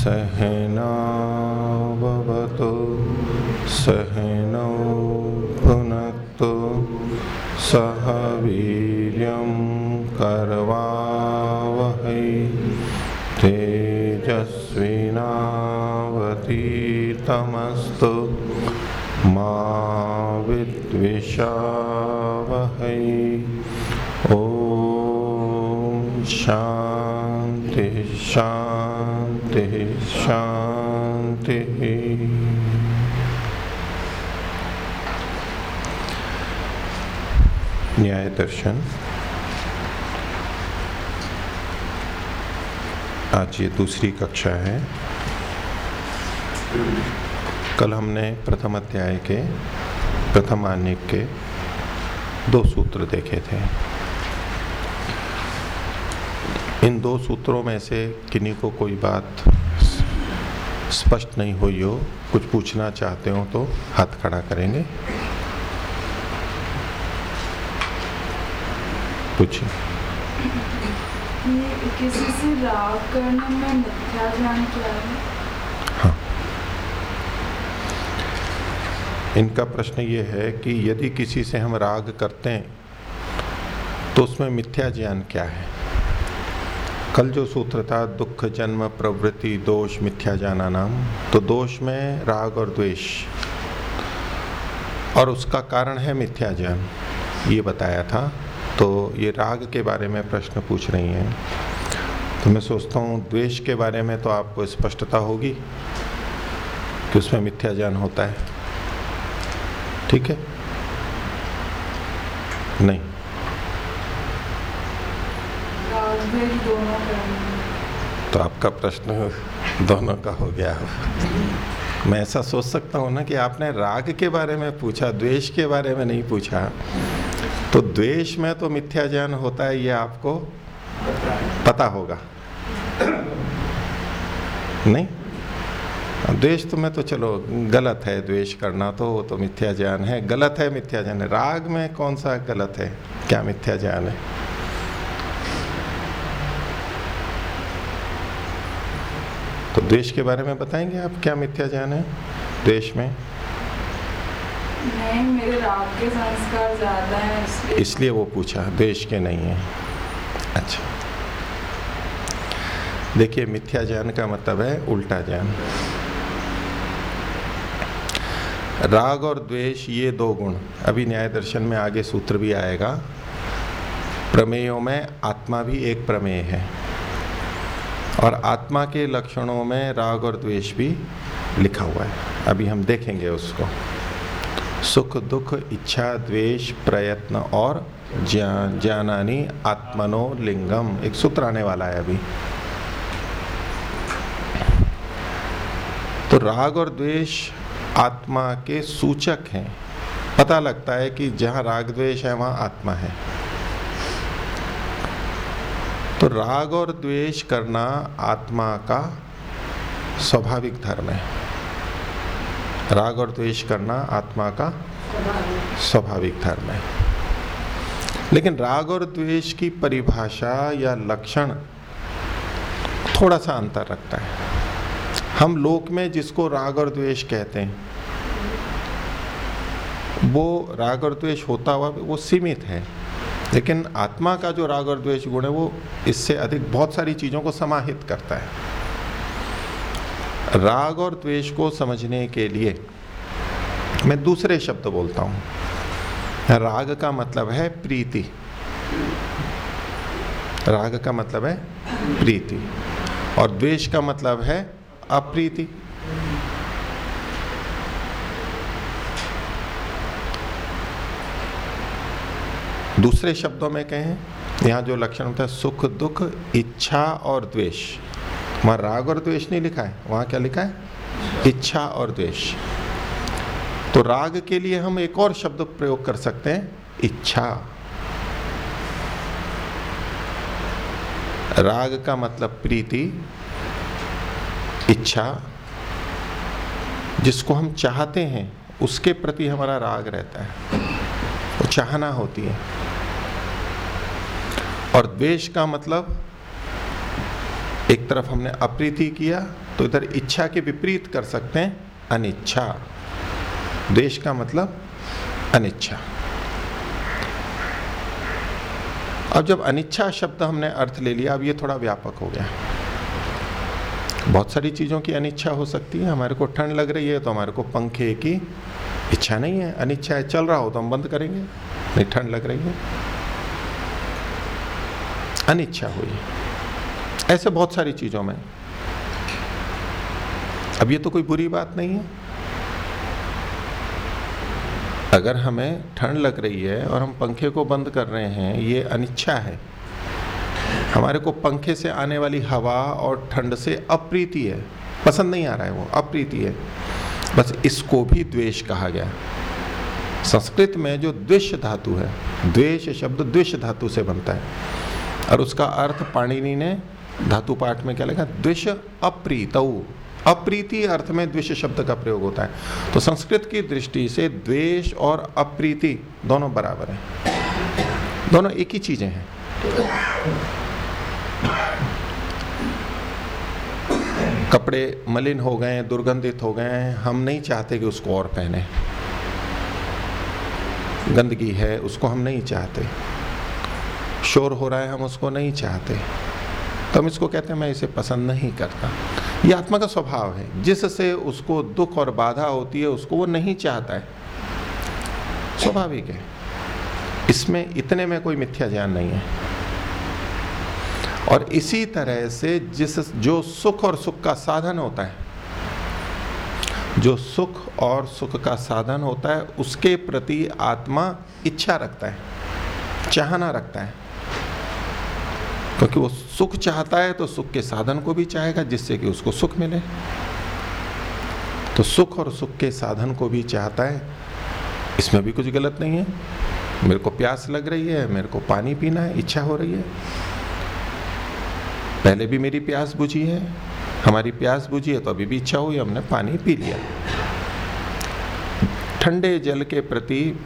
सहनावतु सहनौ भुनक्तु सह वीर्यं करवावहै तेजस्विनावतीतमस्तु आज ये दूसरी कक्षा है। कल हमने प्रथम अध्याय के, प्रथम आनिक के दो सूत्र देखे थे। इन दो सूत्रों में से किन्हीं को कोई बात स्पष्ट नहीं हुई हो, कुछ पूछना चाहते हो तो हाथ खड़ा करेंगे। पूछिए। किसी से राग करने में मिथ्या ज्ञान क्या है। हाँ। इनका प्रश्न ये है कि यदि किसी से हम राग करते हैं तो उसमें मिथ्या ज्ञान क्या है? कल जो सूत्र था, दुख, जन्म, प्रवृत्ति, दोष, मिथ्या जाना नाम तो दोष में राग और द्वेष। और उसका कारण है मिथ्या ज्ञान। ये बताया था तो ये राग के बारे में प्रश्न पूछ रही हैं। तो मैं सोचता हूँ द्वेष के बारे में तो आपको स्पष्टता होगी कि उसमें मिथ्या ज्ञान होता है। ठीक है? नहीं। तो आपका प्रश्न दोनों का हो गया। मैं ऐसा सोच सकता हूँ ना कि आपने राग के बारे में पूछा द्वेष के बारे में नहीं पूछा। तो द्वेष में तो मिथ्या ज्ञान होता है, ये आपको पता होगा। नहीं? द्वेष तो मैं तो चलो, गलत है द्वेष करना तो वो तो मिथ्या ज्ञान है। गलत है मिथ्या ज्ञान है। राग में कौन सा गलत है? क्या मिथ्या ज्ञान है? तो द्वेष के बारे में बताएँगे आप, क्या मिथ्या ज्ञान है? द्वेष में नहीं, मेरे राग के संस्कार ज़्यादा हैं, इसलिए। इसलिए वो पूछा द्वेष के नहीं है। अच्छा। देखिए, मिथ्या ज्ञान का मतलब है उल्टा ज्ञान राग और द्वेष, ये दो गुण। अभी न्याय दर्शन में आगे सूत्र भी आएगा। प्रमेयों में आत्मा भी एक प्रमेय है। और आत्मा के लक्षणों में राग और द्वेष भी लिखा हुआ है। अभी हम देखेंगे उसको। सुख, दुख, इच्छा, द्वेष, प्रयत्न और ज्ञान ज्ञानानी आत्मनो लिंगम एक सूत्र आने वाला है अभी। तो राग और द्वेष आत्मा के सूचक हैं। पता लगता है कि जहाँ राग, द्वेष है, वहाँ आत्मा है। तो राग और द्वेष करना आत्मा का स्वाभाविक धर्म है। राग और द्वेष करना आत्मा का स्वाभाविक धर्म है। लेकिन राग और द्वेष की परिभाषा या लक्षण थोड़ा सा अंतर रखता है। हम लोक में जिसको राग और द्वेष कहते हैं, वो राग और द्वेष होता हुआ वो सीमित है। लेकिन आत्मा का जो राग और द्वेष गुण है, वो इससे अधिक बहुत सारी चीज़ों को समाहित करता है। राग और द्वेष को समझने के लिए मैं दूसरे शब्द बोलता हूँ। राग का मतलब है प्रीति। राग का मतलब है प्रीति। और द्वेष का मतलब है अप्रीति। दूसरे शब्दों में कहें, यहाँ जो लक्षण होता है, सुख, दुख, इच्छा और द्वेष। वहाँ राग और द्वेष नहीं लिखा है, वहाँ क्या लिखा है? इच्छा और द्वेष। तो राग के लिए हम एक और शब्द प्रयोग कर सकते हैं, इच्छा। राग का मतलब प्रीति, इच्छा। जिसको हम चाहते हैं, उसके प्रति हमारा राग रहता है। वो चाहना होती है। और द्वेष का मतलब एक तरफ़ हमने अप्रीति किया तो इधर इच्छा के विपरीत कर सकते हैं, अनिच्छा। देश का मतलब अनिच्छा। अब जब अनिच्छा शब्द हमने अर्थ ले लिया, अब ये थोड़ा व्यापक हो गया। बहुत सारी चीज़ों की अनिच्छा हो सकती है, हमारे को ठंड लग रही है तो हमारे को पंखे की इच्छा नहीं है। अनिच्छा है चल रहा हो तो हम बंद करेंगे, नहीं ठंड लग रही है। अनिच्छा हुई। ऐसे बहुत सारी चीज़ों में। अब ये तो कोई बुरी बात नहीं है। अगर हमें ठंड लग रही है और हम पंखे को बंद कर रहे हैं, ये अनिच्छा है। हमारे को पंखे से आने वाली हवा और ठंड से अप्रीति है। पसंद नहीं आ रहा है वो, अप्रीति है। बस इसको भी द्वेष कहा गया। संस्कृत में जो द्वेष धातु है, द्वेष शब्द द्वेष धातु से बनता है। और उसका अर्थ पाणिनि ने धातु पाठ में क्या लिखा द्वेष अप्रीत। अप्रीति अर्थ में द्वेष शब्द का प्रयोग होता है। तो संस्कृत की दृष्टि से द्वेष और अप्रीति दोनों बराबर हैं। दोनों एक ही चीज़ें हैं। कपड़े मलिन हो गए, दुर्गंधित हो गए, हम नहीं चाहते कि उसको और पहने। गंदगी है, उसको हम नहीं चाहते। शोर हो रहा है, हम उसको नहीं चाहते। तो हम इसको कहते हैं, मैं इसे पसंद नहीं करता। ये आत्मा का स्वभाव है। जिससे उसको दुख और बाधा होती है, उसको वो नहीं चाहता है। स्वाभाविक है। इसमें इतने में कोई मिथ्या ज्ञान नहीं है। और इसी तरह से जिस, जो सुख और सुख का साधन होता है, जो सुख और सुख का साधन होता है, उसके प्रति आत्मा इच्छा रखता है, चाहना रखता है। क्योंकि वो सुख चाहता है तो सुख के साधन को भी चाहेगा, जिससे कि उसको सुख मिले। तो सुख और सुख के साधन को भी चाहता है, इसमें भी कुछ गलत नहीं है। मेरे को प्यास लग रही है, मेरे को पानी पीना है, इच्छा हो रही है। पहले भी मेरी प्यास बुझी है, हमारी प्यास बुझी है तो अभी भी इच्छा हुई, हमने पानी पी लिया। ठंडे जल के प्रति,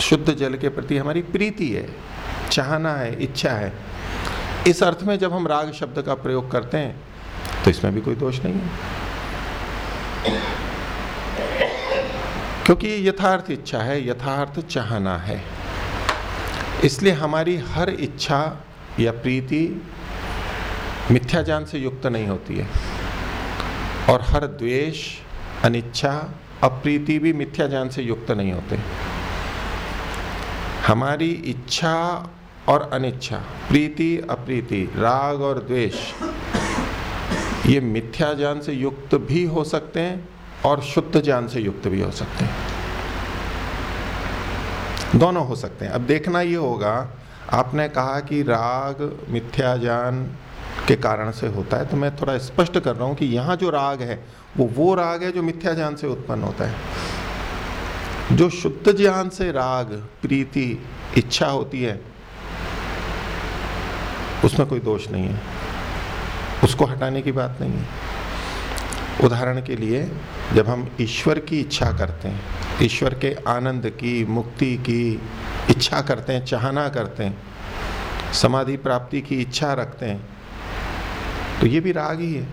शुद्ध जल के प्रति हमारी प्रीति है, चाहना है, इच्छा है। इस अर्थ में जब हम राग शब्द का प्रयोग करते हैं तो इसमें भी कोई दोष नहीं है। क्योंकि यथार्थ इच्छा है, यथार्थ चाहना है। इसलिए हमारी हर इच्छा या प्रीति मिथ्या ज्ञान से युक्त नहीं होती है। और हर द्वेष, अनिच्छा, अप्रीति भी मिथ्या ज्ञान से युक्त नहीं होते। हमारी इच्छा और अनिच्छा। प्रीति, अप्रीति, राग और द्वेष। ये मिथ्या ज्ञान से युक्त भी हो सकते हैं और शुद्ध ज्ञान से युक्त भी हो सकते हैं। दोनों हो सकते हैं। अब देखना ये होगा, आपने कहा कि राग मिथ्या ज्ञान के कारण से होता है तो मैं थोड़ा स्पष्ट कर रहा हूँ कि यहाँ जो राग है, वो वो राग है जो मिथ्या ज्ञान से उत्पन्न होता है। जो शुद्ध ज्ञान से राग, प्रीति, इच्छा होती है उसमें कोई दोष नहीं है। उसको हटाने की बात नहीं है। उदाहरण के लिए, जब हम ईश्वर की इच्छा करते हैं, ईश्वर के आनंद की, मुक्ति की इच्छा करते हैं, चाहना करते हैं, समाधि प्राप्ति की इच्छा रखते हैं तो ये भी राग ही है।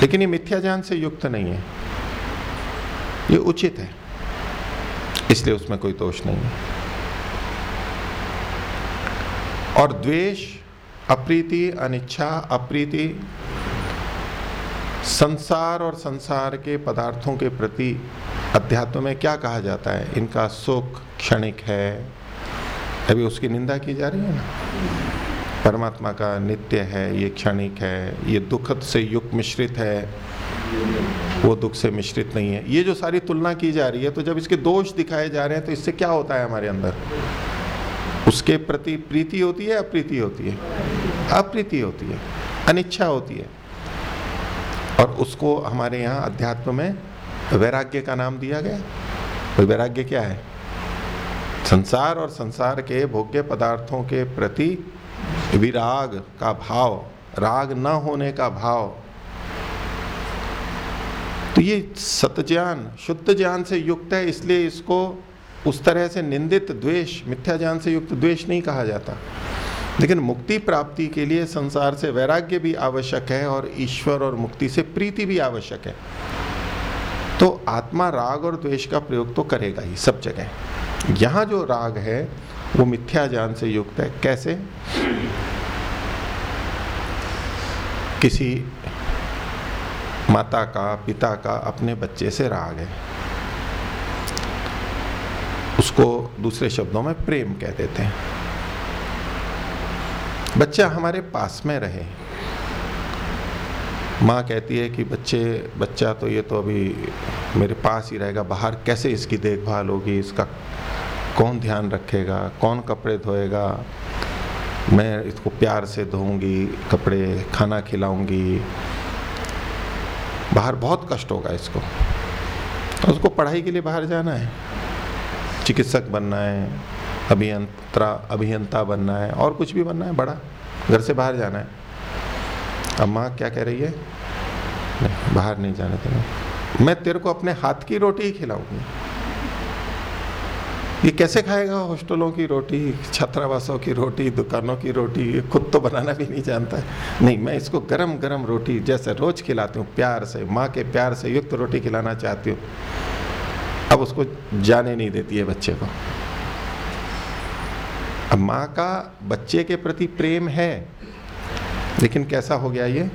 लेकिन ये मिथ्या ज्ञान से युक्त नहीं है। ये उचित है। इसलिए उसमें कोई दोष नहीं है। और द्वेष, अप्रीति, अनिच्छा, अप्रीति, संसार और संसार के पदार्थों के प्रति अध्यात्म में क्या कहा जाता है? इनका सुख क्षणिक है। अभी उसकी निंदा की जा रही है ना? परमात्मा का नित्य है, ये क्षणिक है, ये दुखद से युक्त मिश्रित है, वो दुख से मिश्रित नहीं है। ये जो सारी तुलना की जा रही है तो जब इसके दोष दिखाए जा रहे हैं तो इससे क्या होता है हमारे अंदर? उसके प्रति प्रीति होती है, अप्रीति होती है। अप्रीति होती है, अनिच्छा होती है। और उसको हमारे यहाँ अध्यात्म में वैराग्य का नाम दिया गया। तो वैराग्य क्या है? संसार और संसार के भोग्य पदार्थों के प्रति विराग का भाव, राग न होने का भाव। तो ये सतज्ञान शुद्ध ज्ञान से युक्त है, इसलिए इसको उस तरह से निंदित द्वेष मिथ्या ज्ञान से युक्त द्वेष नहीं कहा जाता। लेकिन मुक्ति प्राप्ति के लिए संसार से वैराग्य भी आवश्यक है और ईश्वर और मुक्ति से प्रीति भी आवश्यक है। तो आत्मा राग और द्वेष का प्रयोग तो करेगा ही, सब जगह। यहाँ जो राग है, वो मिथ्या ज्ञान से युक्त है। कैसे? किसी माता का, पिता का अपने बच्चे से राग है। उसको दूसरे शब्दों में प्रेम कह देते हैं बच्चा हमारे पास में रहे। माँ कहती है कि, बच्चे, बच्चा तो ये तो अभी मेरे पास ही रहेगा। बाहर कैसे इसकी देखभाल होगी? इसका कौन ध्यान रखेगा? कौन कपड़े धोएगा? मैं इसको प्यार से धोऊँगी, कपड़े, खाना खिलाऊँगी। बाहर बहुत कष्ट होगा इसको। उसको पढ़ाई के लिए बाहर जाना है। चिकित्सक बनना है, अभियंत्रा, अभियंता बनना है, और कुछ भी बनना है, बड़ा, घर से बाहर जाना है। अब माँ क्या कह रही है? नहीं, बाहर नहीं जाने देना। मैं तेरे को अपने हाथ की रोटी ही खिलाऊँगी। ये कैसे खाएगा हॉस्टलों की रोटी, छात्रावासों की रोटी, दुकानों की रोटी? ये खुद तो बनाना भी नहीं जानता है। नहीं, मैं इसको गरम गरम रोटी जैसे रोज खिलाती हूँ, प्यार से, माँ के प्यार से युक्त रोटी खिलाना चाहती हूँ। अब उसको जाने नहीं देती है बच्चे को। अब माँ का बच्चे के प्रति प्रेम है, लेकिन कैसा हो गया ये?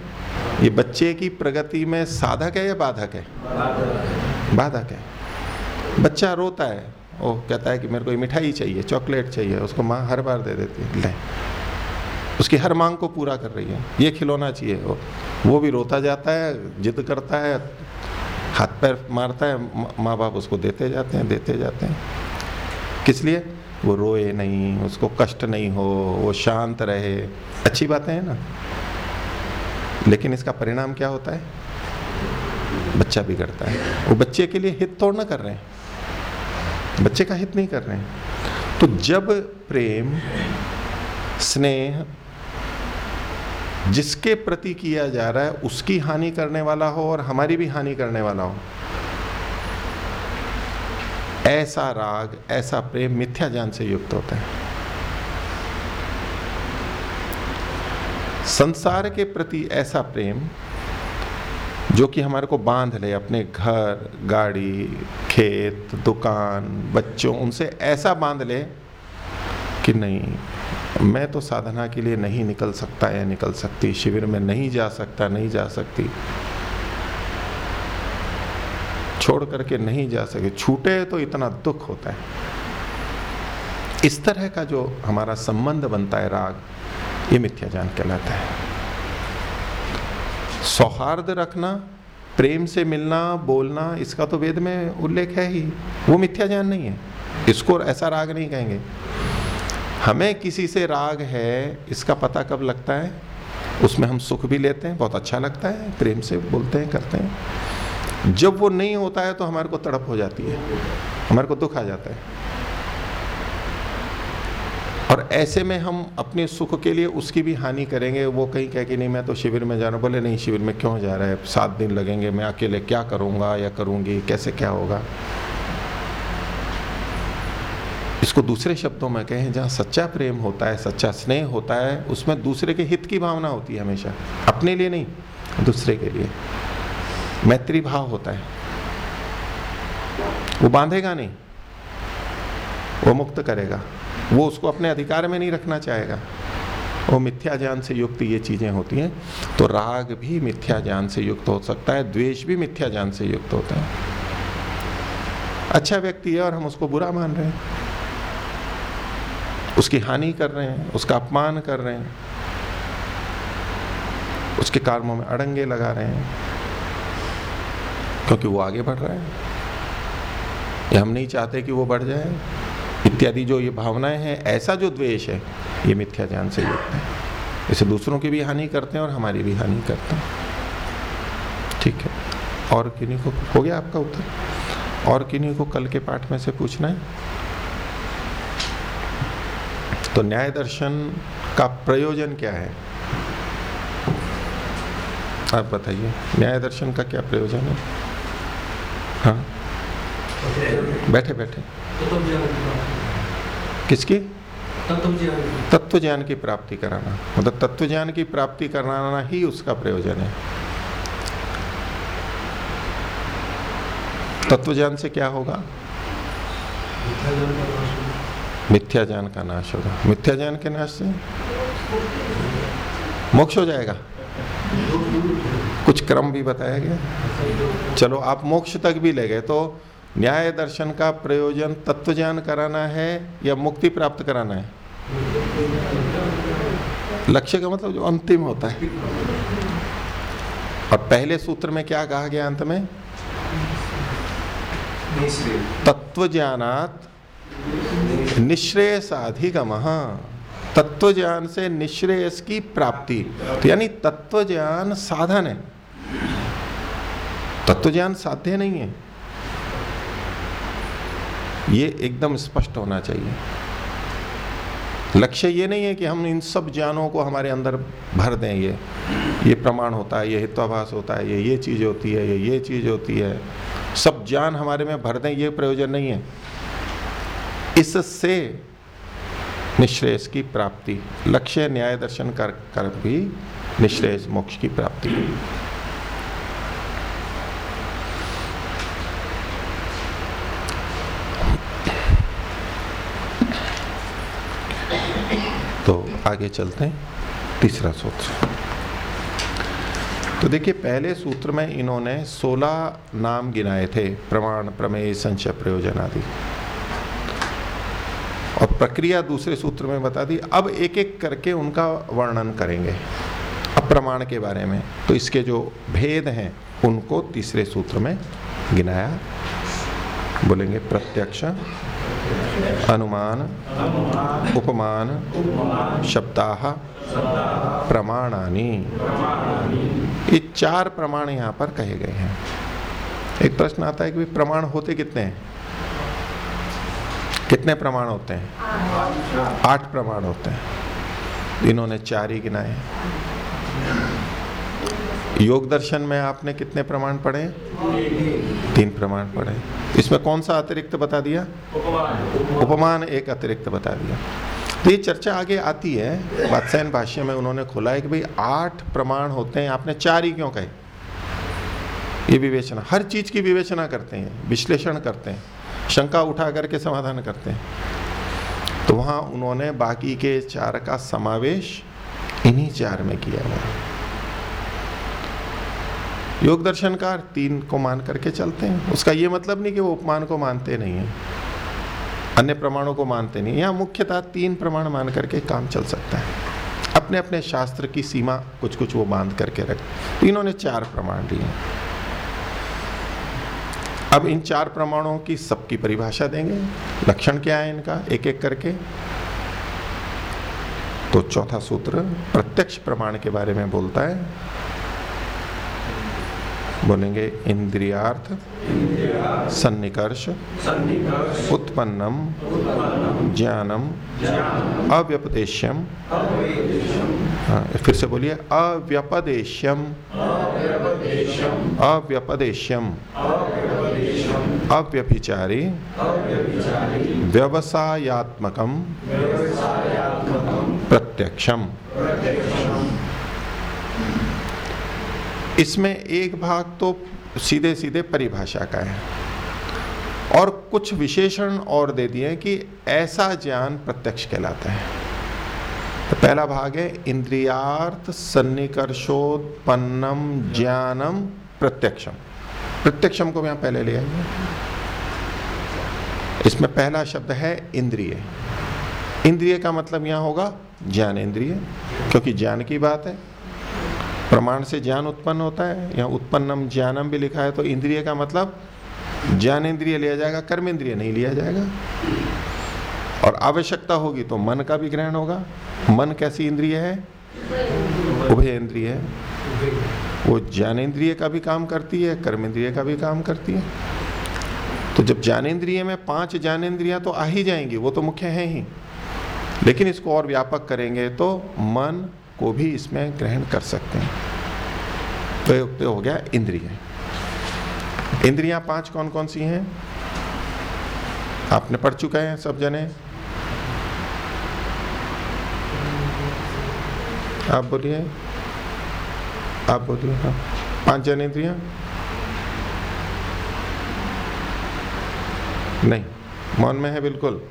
ये बच्चे की प्रगति में साधक है या बाधक है? बाधक है। बच्चा रोता है वो कहता है कि मेरे को मिठाई चाहिए, चॉकलेट चाहिए, उसको माँ हर बार दे देती है, ले। उसकी हर मांग को पूरा कर रही है, ये खिलौना चाहिए, वो। वो भी रोता जाता है, जिद करता है हाथ पैर मारता है, माँ बाप उसको देते जाते हैं, देते जाते हैं। किस लिए? वो रोए नहीं, उसको कष्ट नहीं हो, वो शांत रहे। अच्छी बातें हैं ना। लेकिन इसका परिणाम क्या होता है? बच्चा बिगड़ता है। वो बच्चे के लिए हित तोड़ ना कर रहे हैं। बच्चे का हित नहीं कर रहे हैं। तो जब प्रेम, स्नेह जिसके प्रति किया जा रहा है, उसकी हानि करने वाला हो और हमारी भी हानि करने वाला हो। ऐसा राग, ऐसा प्रेम मिथ्या ज्ञान से युक्त होता है। संसार के प्रति ऐसा प्रेम, जो कि हमारे को बाँध ले अपने घर, गाड़ी, खेत, दुकान, बच्चों, उनसे ऐसा बाँध ले कि नहीं मैं तो साधना के लिए नहीं निकल सकता या निकल सकती, शिविर में नहीं जा सकता, नहीं जा सकती। छोड़ करके नहीं जा सके। छूटे तो इतना दुख होता है। इस तरह का जो हमारा संबंध बनता है राग, ये मिथ्या ज्ञान कहलाता है। सौहार्द रखना, प्रेम से मिलना, बोलना, इसका तो वेद में उल्लेख है ही। वो मिथ्या ज्ञान नहीं है। इसको ऐसा राग नहीं कहेंगे। हमें किसी से राग है, इसका पता कब लगता है? उसमें हम सुख भी लेते हैं, बहुत अच्छा लगता है, प्रेम से बोलते हैं, करते हैं। जब वो नहीं होता है तो हमारे को तड़प हो जाती है, हमारे को दुख आ जाता है। और ऐसे में हम अपने सुख के लिए उसकी भी हानि करेंगे। वो कहीं कह कि नहीं, मैं तो शिविर में जा रहा हूँ। बोले, नहीं, शिविर में क्यों जा रहा है? सात दिन लगेंगे, मैं अकेले क्या करूँगा या करूँगी? कैसे क्या होगा? इसको दूसरे शब्दों में कहें जहाँ सच्चा प्रेम होता है, सच्चा स्नेह होता है, उसमें दूसरे के हित की भावना होती है हमेशा, अपने लिए नहीं, दूसरे के लिए। मैत्री भाव होता है। वो बांधेगा नहीं, वो मुक्त करेगा, वो उसको अपने अधिकार में नहीं रखना चाहेगा। वो मिथ्या ज्ञान से युक्त ये चीज़ें होती हैं तो राग भी मिथ्या ज्ञान से युक्त हो सकता है, द्वेष भी मिथ्या ज्ञान से युक्त होता है। अच्छा व्यक्ति है और हम उसको बुरा मान रहे हैं। उसकी हानि कर रहे हैं, उसका अपमान कर रहे हैं, उसके कर्मों में अड़ंगे लगा रहे हैं, क्योंकि वो आगे बढ़ रहा है। या हम नहीं चाहते कि वो बढ़ जाए। इत्यादि जो ये भावनाएँ हैं, ऐसा जो द्वेष है, ये मिथ्या ज्ञान से युक्त है। इसे दूसरों की भी हानि करते हैं और हमारी भी हानि करते हैं। ठीक है। और किन्हीं को, हो गया आपका उत्तर? और किन्हीं को कल के पाठ में से पूछना है? तो न्याय दर्शन का प्रयोजन क्या है? आप बताइए, न्याय दर्शन का क्या प्रयोजन है? हाँ? बैठे बैठे। किसकी? तत्व ज्ञान की प्राप्ति कराना। मतलब तत्व ज्ञान की प्राप्ति कराना ही उसका प्रयोजन है। तत्व ज्ञान से क्या होगा? मिथ्या ज्ञान का नाश होगा। मिथ्या ज्ञान का नाश ज्ञान से मोक्ष हो जाएगा। कुछ क्रम भी बताया गया। चलो आप मोक्ष तक भी ले गए तो न्याय दर्शन का प्रयोजन तत्व ज्ञान कराना है या मुक्ति प्राप्त कराना है? लक्ष्य का मतलब जो अंतिम होता है। और पहले सूत्र में क्या कहा गया अंत में? तत्व ज्ञानात निश्रेयसाधिगम। तत्व ज्ञान से निश्रेयस की प्राप्ति। तो यानी तत्व ज्ञान साधन है। तत्व ज्ञान साध्य नहीं है। ये एकदम स्पष्ट होना चाहिए। लक्ष्य ये नहीं है कि हम इन सब ज्ञानों को हमारे अंदर भर दें। ये ये प्रमाण होता है, ये हित्वाभास होता है, ये ये चीज़ होती है, ये ये चीज़ होती है। सब ज्ञान हमारे में भर दें, ये प्रयोजन नहीं है। इससे निश्रेयस की प्राप्ति। लक्ष्य, न्याय, दर्शन कर कर भी निश्रेयस, मोक्ष की प्राप्ति। तो आगे चलते हैं, तीसरा सूत्र। तो देखिए, पहले सूत्र में इन्होंने 16 नाम गिनाए थे, प्रमाण, प्रमेय संशय प्रयोजन आदि। और प्रक्रिया दूसरे सूत्र में बता दी। अब एक एक करके उनका वर्णन करेंगे। अप्रमाण के बारे में। तो इसके जो भेद हैं, उनको तीसरे सूत्र में गिनाया। बोलेंगे प्रत्यक्ष, अनुमान, उपमान, शब्दाह, प्रमाणानी। ये चार प्रमाण यहाँ पर कहे गए हैं। एक प्रश्न आता है कि प्रमाण होते कितने हैं? कितने प्रमाण होते हैं? आठ प्रमाण होते हैं। इन्होंने चार ही गिनाए। योग दर्शन में आपने कितने प्रमाण पढ़े? तीन प्रमाण पढ़े। इसमें कौन सा अतिरिक्त बता दिया? उपमान एक अतिरिक्त बता दिया। तो ये चर्चा आगे आती है। वात्सायन भाष्य में उन्होंने खोला है कि भाई, आठ प्रमाण होते हैं। आपने चार ही क्यों कहे? ये विवेचना। हर चीज़ की विवेचना करते हैं, विश्लेषण करते हैं। शंका उठा करके समाधान करते हैं। तो वहाँ उन्होंने बाकी के चार का समावेश इन्हीं चार में किया हुआ योग दर्शनकार तीन को मान करके चलते हैं। उसका ये मतलब नहीं कि वो उपमान को मानते नहीं है। अन्य प्रमाणों को मानते नहीं यहाँ मुख्यतः तीन प्रमाण मान करके काम चल सकता है। अपने अपने शास्त्र की सीमा कुछ कुछ वो बाँध करके रख। तो इन्होंने चार प्रमाण दिए अब इन चार प्रमाणों की सबकी परिभाषा देंगे। लक्षण क्या है इनका? एक एक करके। तो चौथा सूत्र प्रत्यक्ष प्रमाण के बारे में बोलता है। बोलेंगे इंद्रियार्थ सन्निकर्ष उत्पन्नम ज्ञानम अव्यपदेश्यम। हाँ, फिर से बोलिए अव्यपदेश्यम। अव्यपदेश्यम। अव्यभिचारी। व्यवसायत्मक प्रत्यक्षम। इसमें एक भाग तो सीधे सीधे परिभाषा का है। और कुछ विशेषण और दे दिए कि ऐसा ज्ञान प्रत्यक्ष कहलाता है। तो पहला भाग है, इंद्रियार्थ सन्निकर्षोत्पन्नम ज्ञानम प्रत्यक्षम। प्रत्यक्षम को यहाँ पहले ले आइए। इसमें पहला शब्द है इंद्रिय। इंद्रिय का मतलब यहाँ होगा ज्ञान इंद्रिय क्योंकि ज्ञान की बात है। प्रमाण से ज्ञान उत्पन्न होता है यहाँ उत्पन्नम ज्ञानम भी लिखा है तो इंद्रिय का मतलब ज्ञान इंद्रिय लिया जाएगा कर्म इंद्रिय नहीं लिया जाएगा। और आवश्यकता होगी तो मन का भी ग्रहण होगा। मन कैसी इंद्रिय है? उभय इंद्रिय है। वो ज्ञान इंद्रिय का भी काम करती है कर्म इंद्रिय का भी काम करती है। तो जब ज्ञानेन्द्रिय में पाँच ज्ञानेन्द्रियाँ तो आ ही जाएँगी, वो तो मुख्य है ही। लेकिन इसको और व्यापक करेंगे तो मन को भी इसमें ग्रहण कर सकते हैं। तो ये हो गया इंद्रिय। इंद्रियाँ पाँच कौन कौन सी हैं? आपने पढ़ चुके हैं सब जने? आप बोलिए। आप बोलिए हाँ। पाँच जनेन्द्रियाँ नहीं। मौन में है बिल्कुल।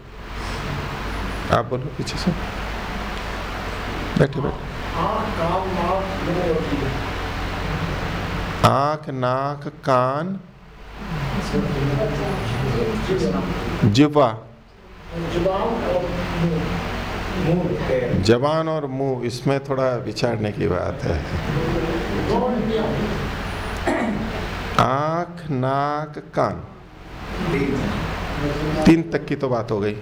आप बोलो, पीछे से। बैठे बैठे। आँख नाक कान। जिवा जबान और मुँह। इसमें थोड़ा विचारने की बात है। आँख नाक कान। तीन तक की तो बात हो गई।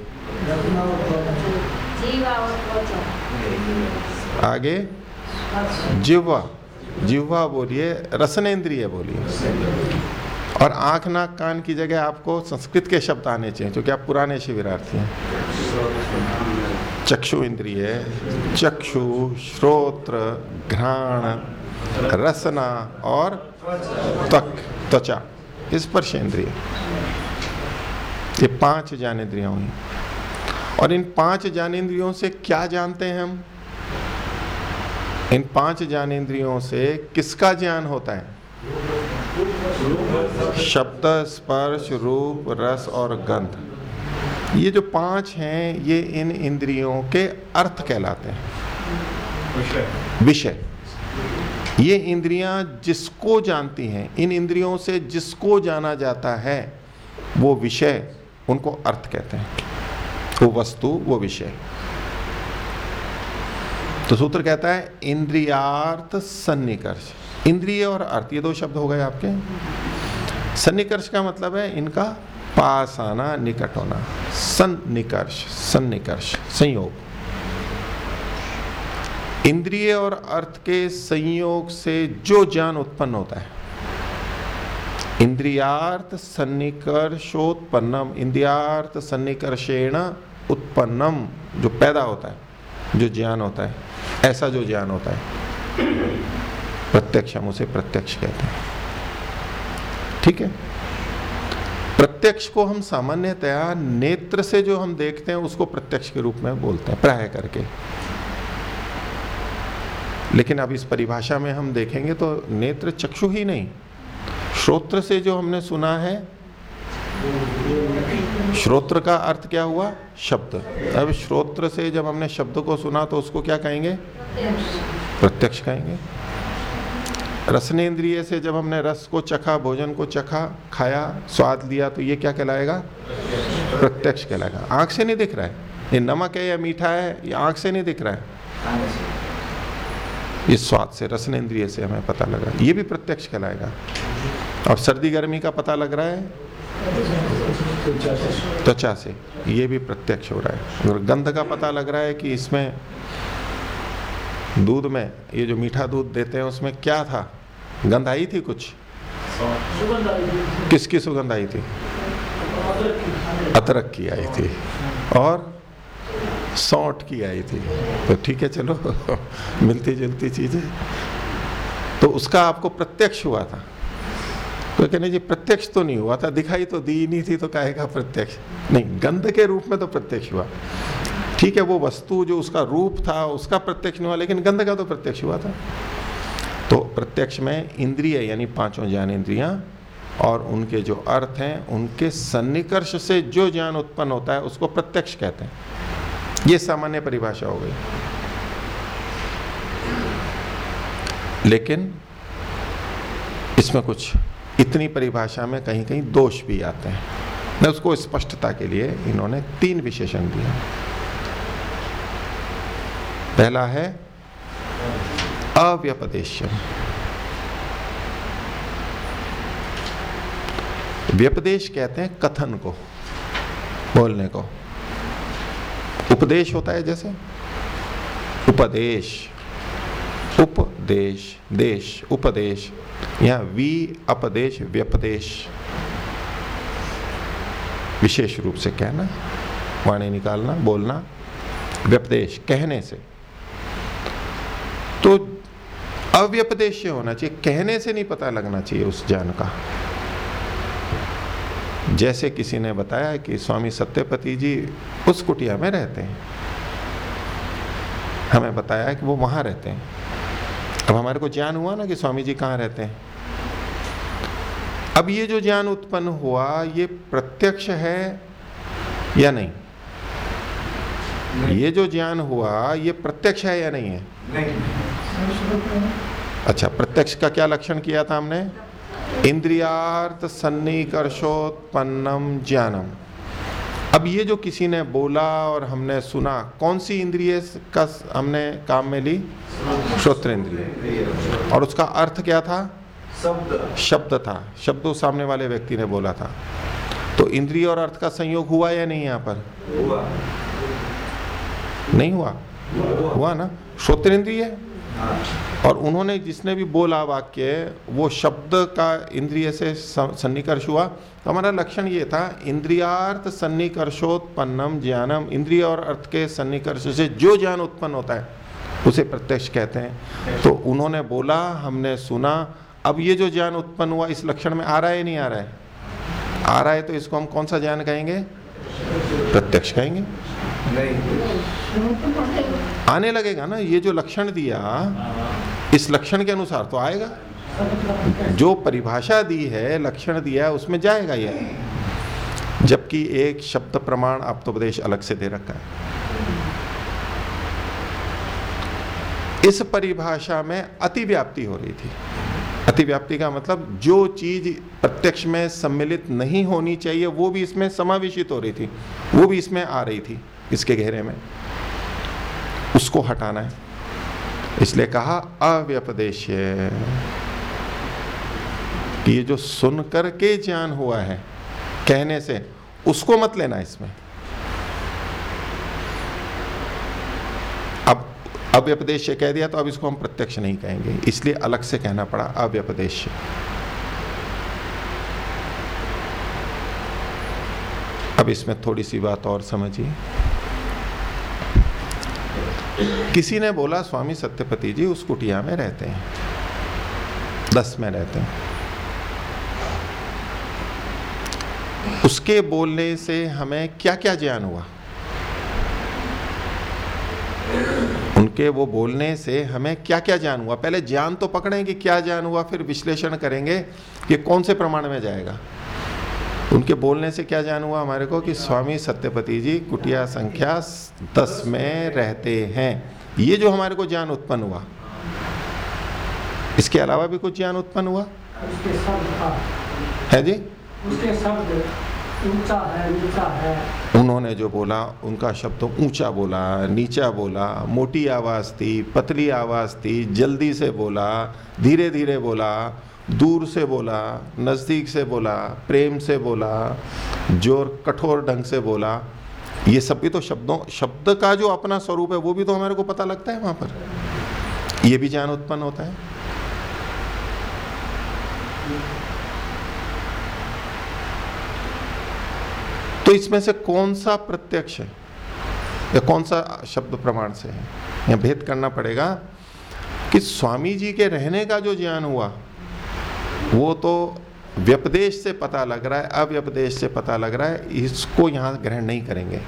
आगे? जिह्वा। जिह्वा बोलिए रसनेन्द्रिय बोलिए। और आँख नाक कान की जगह आपको संस्कृत के शब्द आने चाहिए, क्योंकि आप पुराने शिविरार्थी हैं। चक्षु इंद्रिय, चक्षु, श्रोत्र, घ्राण, रसना और त्वक त्वचा, इस स्पर्श इंद्रिय ये पाँच ज्ञानेन्द्रियाँ हुई। और इन पाँच ज्ञानेन्द्रियों से क्या जानते हैं हम? इन पाँच ज्ञानेन्द्रियों से किसका ज्ञान होता है? शब्द, स्पर्श, रूप, रस और गंध। ये जो पाँच हैं, ये इन इंद्रियों के अर्थ कहलाते हैं। विषय। ये इंद्रियाँ जिसको जानती हैं, इन इंद्रियों से जिसको जाना जाता है, वो विषय उनको अर्थ कहते हैं। वो वस्तु, वो विषय। तो सूत्र कहता है, इंद्रियार्थ सन्निकर्ष। इंद्रिय और अर्थ, ये दो शब्द हो गए आपके। सन्निकर्ष का मतलब है इनका पास आना, निकट होना। सन्निकर्ष सन्निकर्ष, संयोग। इंद्रिय और अर्थ के संयोग से जो ज्ञान उत्पन्न होता है। इंद्रियार्थ सन्निकर्षोत्पन्नम। इंद्रियार्थ सन्निकर्षेण उत्पन्नम, जो पैदा होता है। जो ज्ञान होता है, ऐसा जो ज्ञान होता है, प्रत्यक्ष हम उसे प्रत्यक्ष कहते हैं। ठीक है? प्रत्यक्ष को हम सामान्यतया नेत्र से जो हम देखते हैं, उसको प्रत्यक्ष के रूप में बोलते हैं, प्राय करके। लेकिन अब इस परिभाषा में हम देखेंगे तो नेत्र चक्षु ही नहीं, श्रोत्र से जो हमने सुना है श्रोत्र का अर्थ क्या हुआ? शब्द। अब श्रोत्र से जब हमने शब्द को सुना तो उसको क्या कहेंगे? प्रत्यक्ष कहेंगे। रसनेन्द्रिय से जब हमने रस को चखा, भोजन को चखा, खाया, स्वाद लिया तो ये क्या कहलाएगा? प्रत्यक्ष कहलाएगा। आँख से नहीं दिख रहा है। ये नमक है या मीठा है, ये आँख से नहीं दिख रहा है। इस स्वाद से, रसनेन्द्रिय से हमें पता लगा। ये भी प्रत्यक्ष कहलाएगा। अब सर्दी गर्मी का पता लग रहा है। त्वचा से। ये भी प्रत्यक्ष हो रहा है। और गंध का पता लग रहा है कि इसमें दूध में, ये जो मीठा दूध देते हैं, उसमें क्या था? गंध आई थी कुछ? किसकी सुगंध आई थी? अदरक की आई थी। और सौठ की आई थी। तो ठीक है, चलो। मिलती जुलती चीज़ें। तो उसका आपको प्रत्यक्ष हुआ था। तो कहने, जी, प्रत्यक्ष तो नहीं हुआ था, दिखाई तो दी नहीं थी तो कहेगा प्रत्यक्ष? नहीं, गंध के रूप में तो प्रत्यक्ष हुआ। ठीक है, वो वस्तु जो उसका रूप था, उसका प्रत्यक्ष नहीं हुआ, लेकिन गंध का तो प्रत्यक्ष हुआ था। तो प्रत्यक्ष में इंद्रिय, यानी पाँचों ज्ञान इंद्रियाँ और उनके जो अर्थ हैं, उनके सन्निकर्ष से जो ज्ञान उत्पन्न होता है, उसको प्रत्यक्ष कहते हैं। ये सामान्य परिभाषा हो गई। लेकिन इसमें कुछ इतनी परिभाषा में कहीं कहीं दोष भी आते हैं। मैं उसको स्पष्टता के लिए इन्होंने तीन विशेषण दिया पहला है अव्यपदेश्य व्यपदेश कहते हैं कथन को, बोलने को। उपदेश होता है जैसे, उपदेश। उपदेश देश उपदेश यहाँ वी अपदेश व्यपदेश विशेष रूप से कहना, वाणी निकालना, बोलना, व्यपदेश, कहने से। तो अव्यपदेश होना चाहिए, कहने से नहीं पता लगना चाहिए उस ज्ञान का। जैसे किसी ने बताया कि स्वामी सत्यपति जी उस कुटिया में रहते हैं। हमें बताया कि वो वहाँ रहते हैं। अब हमारे को ज्ञान हुआ ना कि स्वामी जी कहाँ रहते हैं? अब ये जो ज्ञान उत्पन्न हुआ ये प्रत्यक्ष है या नहीं? नहीं। ये जो ज्ञान हुआ ये प्रत्यक्ष है या नहीं है? नहीं। अच्छा प्रत्यक्ष का क्या लक्षण किया था हमने? इंद्रियार्थ सन्निकर्षोत्पन्नम ज्ञानम। अब ये जो किसी ने बोला और हमने सुना कौन सी इंद्रिय का हमने काम में ली? श्रोत्र इंद्रिय। और उसका अर्थ क्या था? शब्द। शब्द था। शब्द उस सामने वाले व्यक्ति ने बोला था। तो इंद्रिय और अर्थ का संयोग हुआ या नहीं यहाँ पर? हुआ। नहीं हुआ हुआ। हुआ ना? श्रोत्र इंद्रिय? और उन्होंने जिसने भी बोला वाक्य, वो शब्द का इंद्रिय से सन्निकर्ष हुआ। तो हमारा लक्षण ये था, इंद्रियार्थ सन्निकर्षोत्पन्नम ज्ञानम। इंद्रिय और अर्थ के सन्निकर्ष से जो ज्ञान उत्पन्न होता है, उसे प्रत्यक्ष कहते हैं। तो उन्होंने बोला, हमने सुना, अब ये जो ज्ञान उत्पन्न हुआ, इस लक्षण में आ रहा है नहीं आ रहा है? आ रहा है तो इसको हम कौन सा ज्ञान कहेंगे? प्रत्यक्ष कहेंगे। नहीं। आने लगेगा ना, ये जो लक्षण दिया, इस लक्षण के अनुसार तो आएगा। जो परिभाषा दी है, लक्षण दिया, उसमें जाएगा ये। जबकि एक शब्द प्रमाण आप्तोपदेश अलग से दे रखा है। इस परिभाषा में अतिव्याप्ति हो रही थी। अतिव्याप्ति का मतलब जो चीज़ प्रत्यक्ष में सम्मिलित नहीं होनी चाहिए, वो भी इसमें समावेशित हो रही थी, वो भी इसमें आ रही थी। इसके घेरे में? उसको हटाना है। इसलिए कहा अव्यपदेश कि ये जो सुन करके ज्ञान हुआ है, कहने से, उसको मत लेना इसमें। अब अव्यपदेश कह दिया तो अब इसको हम प्रत्यक्ष नहीं कहेंगे। इसलिए अलग से कहना पड़ा अव्यपदेश अब इसमें थोड़ी सी बात और समझिए। किसी ने बोला, स्वामी सत्यपति जी, उस कुटिया में रहते हैं। दस में रहते हैं। उसके बोलने से हमें क्या क्या ज्ञान हुआ? उनके वो बोलने से हमें क्या क्या ज्ञान हुआ? पहले ज्ञान तो पकड़ें कि क्या ज्ञान हुआ? फिर विश्लेषण करेंगे कि कौन से प्रमाण में जाएगा। उनके बोलने से क्या ज्ञान हुआ हमारे को कि स्वामी सत्यपति जी कुटिया संख्या दस में रहते हैं। ये जो हमारे को ज्ञान उत्पन्न हुआ इसके अलावा भी कुछ ज्ञान उत्पन्न हुआ? उसके है जी? उसके शब्द ऊँचा है नीचा है। उन्होंने जो बोला उनका शब्द तो ऊँचा बोला नीचा बोला मोटी आवाज़ थी पतली आवाज़ थी जल्दी से बोला धीरे धीरे बोला दूर से बोला, नज़दीक से बोला, प्रेम से बोला, ज़ोर कठोर ढंग से बोला, ये सब भी तो शब्दों, शब्द का जो अपना स्वरूप है, वो भी तो हमारे को पता लगता है वहाँ पर। ये भी ज्ञान उत्पन्न होता है। तो इसमें से कौन सा प्रत्यक्ष है? या कौन सा शब्द प्रमाण से है? यह भेद करना पड़ेगा कि स्वामी जी के रहने का जो ज्ञान हुआ वो तो व्यपदेश से पता लग रहा है, अव्यपदेश से पता लग रहा है, इसको यहाँ ग्रहण नहीं करेंगे।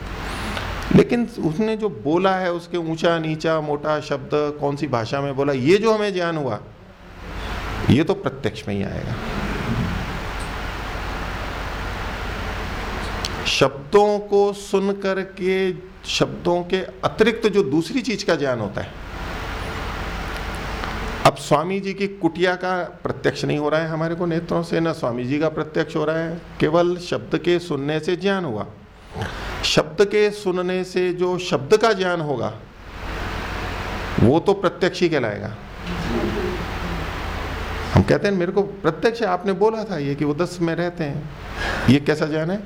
लेकिन उसने जो बोला है, उसके ऊँचा नीचा मोटा शब्द कौन सी भाषा में बोला, ये जो हमें ज्ञान हुआ, ये तो प्रत्यक्ष में ही आएगा। शब्दों को सुन करके शब्दों के अतिरिक्त जो दूसरी चीज़ का ज्ञान होता है अब स्वामी जी की कुटिया का प्रत्यक्ष नहीं हो रहा है हमारे को नेत्रों से, ना स्वामी जी का प्रत्यक्ष हो रहा है। केवल शब्द के सुनने से ज्ञान हुआ। शब्द के सुनने से जो शब्द का ज्ञान होगा, वो तो प्रत्यक्ष ही कहलाएगा। हम कहते हैं, मेरे को प्रत्यक्ष आपने बोला था ये कि वो दस में रहते हैं। ये कैसा ज्ञान है?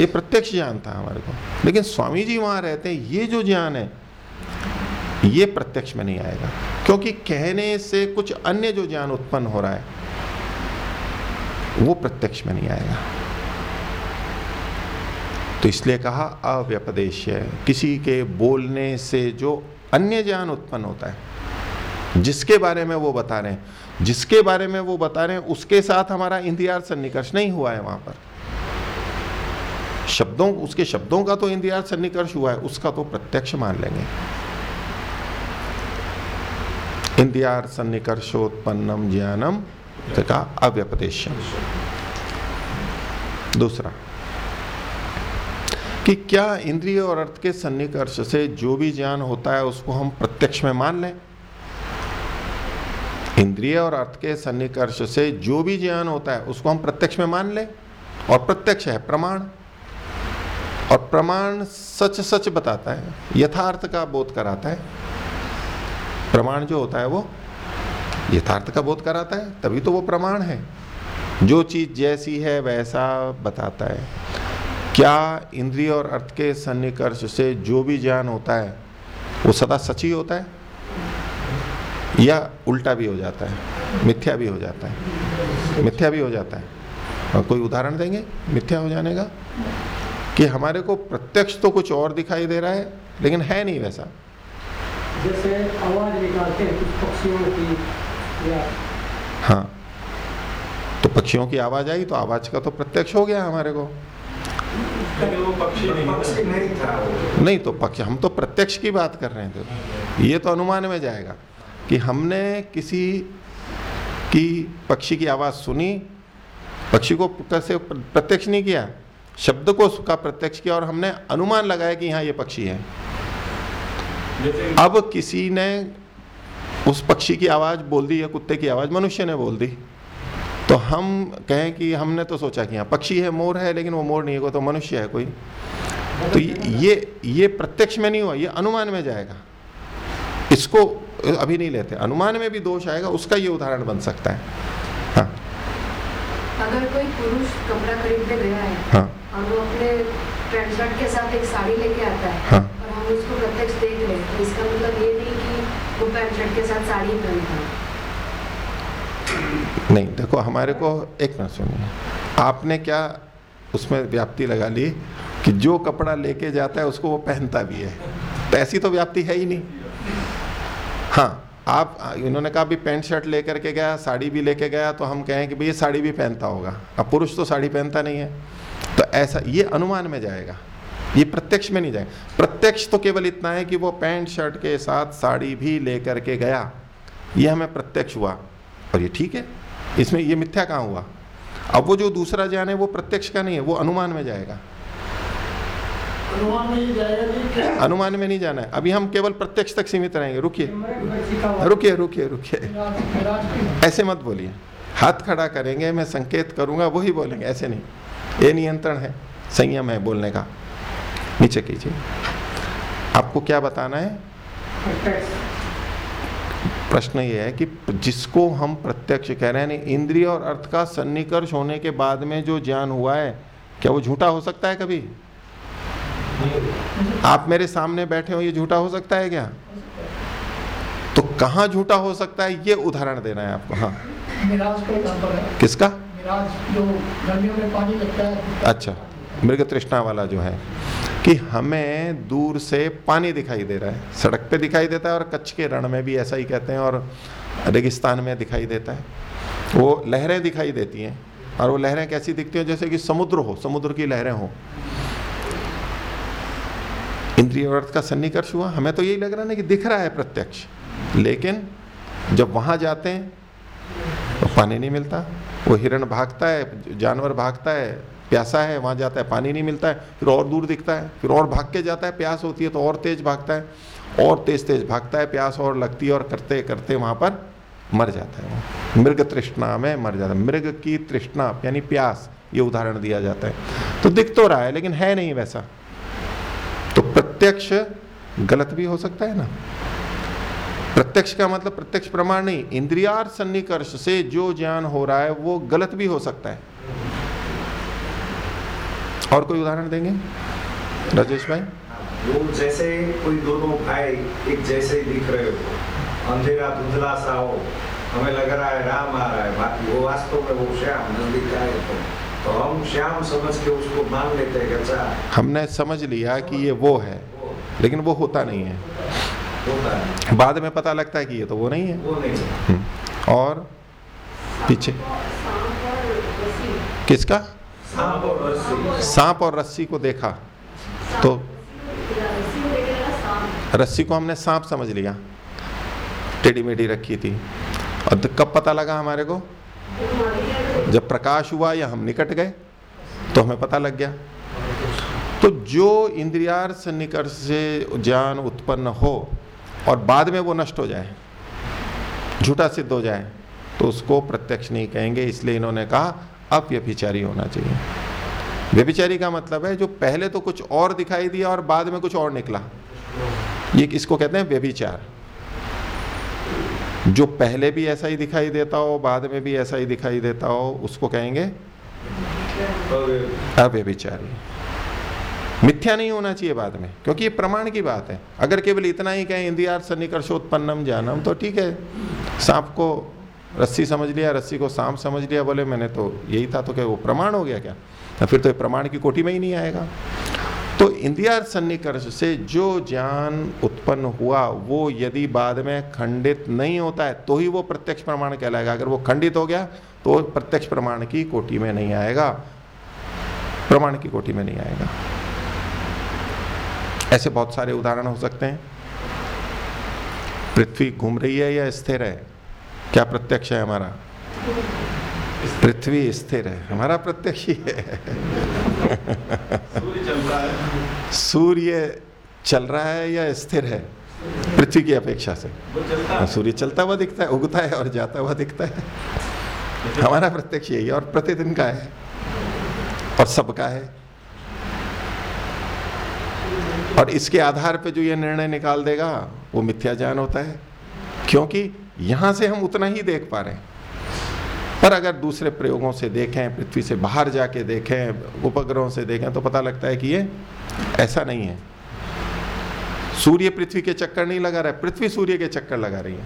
ये प्रत्यक्ष ज्ञान था हमारे को। लेकिन स्वामी जी वहाँ रहते हैं, ये जो ज्ञान है ये प्रत्यक्ष में नहीं आएगा। क्योंकि कहने से कुछ अन्य जो ज्ञान उत्पन्न हो रहा है, वो प्रत्यक्ष में नहीं आएगा। तो इसलिए कहा अव्यपदेश किसी के बोलने से जो अन्य ज्ञान उत्पन्न होता है, जिसके बारे में वो बता रहे हैं, जिसके बारे में वो बता रहे हैं, उसके साथ हमारा इंतज़ार सन्निकर्ष नहीं हुआ है वहाँ पर। शब्दों, उसके शब्दों का तो इंद्रिया सन्निकर्ष हुआ है, उसका तो प्रत्यक्ष मान लेंगे। इंद्रियार सन्निकर्षोत्पन्नम ज्ञानम का अव्यपदेशम दूसरा, कि क्या इंद्रिय और अर्थ के सन्निकर्ष से जो भी ज्ञान होता है, उसको हम प्रत्यक्ष में मान लें? इंद्रिय और अर्थ के सन्निकर्ष से जो भी ज्ञान होता है, उसको हम प्रत्यक्ष में मान लें? और प्रत्यक्ष है प्रमाण। और प्रमाण सच सच बताता है, यथार्थ का बोध कराता है। प्रमाण जो होता है वो यथार्थ का बोध कराता है, तभी तो वो प्रमाण है। जो चीज़ जैसी है, वैसा बताता है। क्या इंद्रिय और अर्थ के सन्निकर्ष से जो भी ज्ञान होता है, वो सदा सच ही होता है? या उल्टा भी हो जाता है? मिथ्या भी हो जाता है। मिथ्या भी हो जाता है। और कोई उदाहरण देंगे मिथ्या हो जाने का? कि हमारे को प्रत्यक्ष तो कुछ और दिखाई दे रहा है, लेकिन है नहीं वैसा। जैसे आवाज़ निकालते हैं कुछ पक्षियों की या हाँ। तो पक्षियों की आवाज़ आई तो आवाज़ का तो प्रत्यक्ष हो गया हमारे को। लेकिन वो पक्षी नहीं नहीं था तो पक्ष हम तो प्रत्यक्ष की बात कर रहे हैं तो। ये तो अनुमान में जाएगा कि हमने किसी की पक्षी की आवाज़ सुनी पक्षी को कैसे प्रत्यक्ष नहीं किया शब्द को का प्रत्यक्ष किया और हमने अनुमान लगाया कि हाँ ये पक्षी है। अब किसी ने उस पक्षी की आवाज़ बोल दी या कुत्ते की आवाज़ मनुष्य ने बोल दी। तो हम कहें कि हमने तो सोचा कि हाँ पक्षी है मोर है लेकिन वो मोर नहीं है तो मनुष्य है कोई। तो ये ये प्रत्यक्ष में नहीं हुआ ये अनुमान में जाएगा। इसको अभी नहीं लेते अनुमान में भी दोष आएगा उसका ये उदाहरण बन सकता है। हाँ। अगर कोई पुरुष कपड़ा खरीदने गया है हाँ। और वो अपने के साथ एक साड़ी लेके आता है हाँ। और हम उसको प्रत्यक्ष इसका मतलब ये नहीं कि वो पैंट शर्ट के साथ साड़ी पहनता नहीं, देखो, हमारे को एक मिनट सुनिए आपने क्या उसमें व्याप्ति लगा ली कि जो कपड़ा लेके जाता है, उसको वो पहनता भी है? तो ऐसी तो व्याप्ति है ही नहीं। हाँ आप, इन्होंने कहा भी पैंट शर्ट लेकर के गया, साड़ी भी लेके गया तो हम कहें कि भाई, ये साड़ी भी पहनता होगा। अब पुरुष तो साड़ी पहनता नहीं है। तो ऐसा, ये अनुमान में जाएगा। ये प्रत्यक्ष में नहीं जाएगा। प्रत्यक्ष तो केवल इतना है कि वो पैंट शर्ट के साथ साड़ी भी लेकर के गया। ये हमें प्रत्यक्ष हुआ। और ये ठीक है। इसमें ये मिथ्या कहाँ हुआ? अब वो जो दूसरा ज्ञान है वो प्रत्यक्ष का नहीं है वो अनुमान में जाएगा। अनुमान नहीं जाएगा अनुमान में नहीं जाना है। अभी हम केवल प्रत्यक्ष तक सीमित रहेंगे। रुकिए। रुकिए रुकिए रुकिए। ऐसे मत बोलिए। हाथ खड़ा करेंगे मैं संकेत करूँगा वही बोलेंगे। ऐसे नहीं। ये नियंत्रण है संयम है बोलने का। नीचे कीजिए। आपको क्या बताना है? प्रश्न ये है कि जिसको हम प्रत्यक्ष कह रहे हैं इंद्रिय और अर्थ का सन्निकर्ष होने के बाद में जो ज्ञान हुआ है क्या वो झूठा हो सकता है कभी? आप मेरे सामने बैठे हो ये झूठा हो सकता है क्या? तो कहाँ झूठा हो सकता है ये उदाहरण देना है आपको हाँ। है। किसका? मिराज जो गर्मियों में पानी लगता है। अच्छा मृग तृष्णा वाला जो है। कि हमें दूर से पानी दिखाई दे रहा है। सड़क पे दिखाई देता है और कच्छ के रण में भी ऐसा ही कहते हैं और रेगिस्तान में दिखाई देता है। वो लहरें दिखाई देती हैं और वो लहरें कैसी दिखती हैं? जैसे कि समुद्र हो, समुद्र की लहरें हो। इंद्रिय अर्थ का सन्निकर्ष हुआ। हमें तो यही लग रहा ना कि दिख रहा है प्रत्यक्ष। लेकिन जब वहाँ जाते हैं तो पानी नहीं मिलता। वो हिरण भागता है, जानवर भागता है प्यासा है, वहाँ जाता है, पानी नहीं मिलता है, फिर और दूर दिखता है, फिर और भाग के जाता है, प्यास होती है तो और तेज भागता है, और तेज तेज भागता है, प्यास और लगती है और करते करते वहाँ पर मर जाता है मृग तृष्णा में मर जाता है। मृग की तृष्णा, यानी प्यास, ये उदाहरण दिया जाता है। तो दिख तो रहा है, लेकिन है नहीं वैसा। तो प्रत्यक्ष गलत भी हो सकता है ना? प्रत्यक्ष का मतलब प्रत्यक्ष प्रमाण नहीं। इंद्रियार सन्निकर्ष से जो ज्ञान हो रहा है, वो गलत भी हो सकता है। और कोई उदाहरण देंगे? राजेश भाई? वो जैसे कोई दोनों भाई एक जैसे ही दिख रहे हो। अंधेरा धुंधला सा हो। हमें लग रहा है राम आ रहा है। बाकी वो वास्तव में वो श्याम नज़दीक आए तो। तो हम श्याम समझ के उसको मान लेते हैं अच्छा हमने समझ लिया कि ये वो है लेकिन वो होता नहीं है। होता है बाद में पता लगता है कि ये तो वो नहीं है। वो नहीं हम्म, और पीछे। किसका? सांप और रस्सी। को देखा। तो रस्सी को हमने सांप समझ लिया। टेढ़ी मेढ़ी रखी थी। और तो कब पता लगा हमारे को? जब प्रकाश हुआ या हम निकट गए तो हमें पता लग गया। तो जो इंद्रियार सन्निकर्ष से ज्ञान उत्पन्न हो और बाद में वो नष्ट हो जाए, झूठा सिद्ध हो जाए तो उसको प्रत्यक्ष नहीं कहेंगे, इसलिए इन्होंने कहा अव्यभिचारी होना चाहिए। व्यभिचारी का मतलब है जो पहले तो कुछ और दिखाई दिया और बाद में कुछ और निकला। ये किसको कहते हैं? व्यभिचार। जो पहले भी ऐसा ही दिखाई देता हो, बाद में भी ऐसा ही दिखाई देता हो, उसको कहेंगे अव्यभिचारी। मिथ्या नहीं होना चाहिए बाद में, क्योंकि ये प्रमाण की बात है। अगर केवल इतना ही कहें इंद्रियार सन्निकर्षोत्पन्नम जानम तो ठीक है। सांप को रस्सी समझ लिया, रस्सी को सांप समझ लिया, बोले, मैंने तो यही था तो क्या वो प्रमाण हो गया क्या? तो फिर तो ये प्रमाण की कोटि में ही नहीं आएगा। तो इंद्रियार सन्निकर्ष से जो ज्ञान उत्पन्न हुआ, वो यदि बाद में खंडित नहीं होता है तो ही वो प्रत्यक्ष प्रमाण कहलाएगा। अगर वो खंडित हो गया तो प्रत्यक्ष प्रमाण की कोटि में नहीं आएगा। प्रमाण की कोटि में नहीं आएगा। ऐसे बहुत सारे उदाहरण हो सकते हैं। पृथ्वी घूम रही है या स्थिर है? क्या प्रत्यक्ष है हमारा? पृथ्वी स्थिर है। हमारा प्रत्यक्ष ही है। सूर्य है। चल रहा है या स्थिर है? पृथ्वी की अपेक्षा से। है सूर्य चलता हुआ दिखता है उगता है और जाता हुआ दिखता है। हमारा प्रत्यक्ष यही है और प्रतिदिन का है और सबका है। और इसके आधार पे जो ये निर्णय निकाल देगा वो मिथ्या ज्ञान होता है। क्योंकि यहाँ से हम उतना ही देख पा रहे हैं। पर अगर दूसरे प्रयोगों से देखें, पृथ्वी से बाहर जाके देखें, उपग्रहों से देखें तो पता लगता है कि ये ऐसा नहीं है। सूर्य पृथ्वी के चक्कर नहीं लगा रहा है, पृथ्वी सूर्य के चक्कर लगा रही है।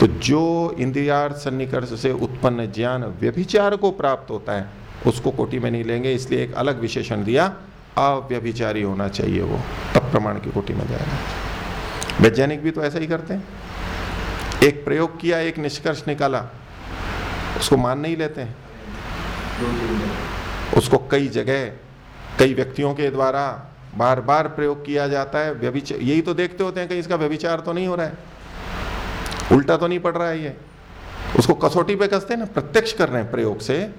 तो जो इंद्रियार सन्निकर्ष से उत्पन्न ज्ञान व्यभिचार को प्राप्त होता है, उसको कोटि में नहीं लेंगे, इसलिए एक अलग विशेषण दिया, अव्यभिचारी होना चाहिए वो, तब प्रमाण की कोटि में जाएगा। वैज्ञानिक भी तो ऐसा ही करते हैं। एक प्रयोग किया, एक निष्कर्ष निकाला। उसको मान नहीं लेते हैं। उसको कई जगह, कई व्यक्तियों के द्वारा बार बार प्रयोग किया जाता है। यही तो देखते होते हैं कहीं इसका व्यभिचार तो नहीं हो रहा है। उल्टा तो नहीं पड़ रहा है ये। उसको कसौटी पे कसते हैं ना, प्रत्यक्ष कर रहे हैं प्रयोग से।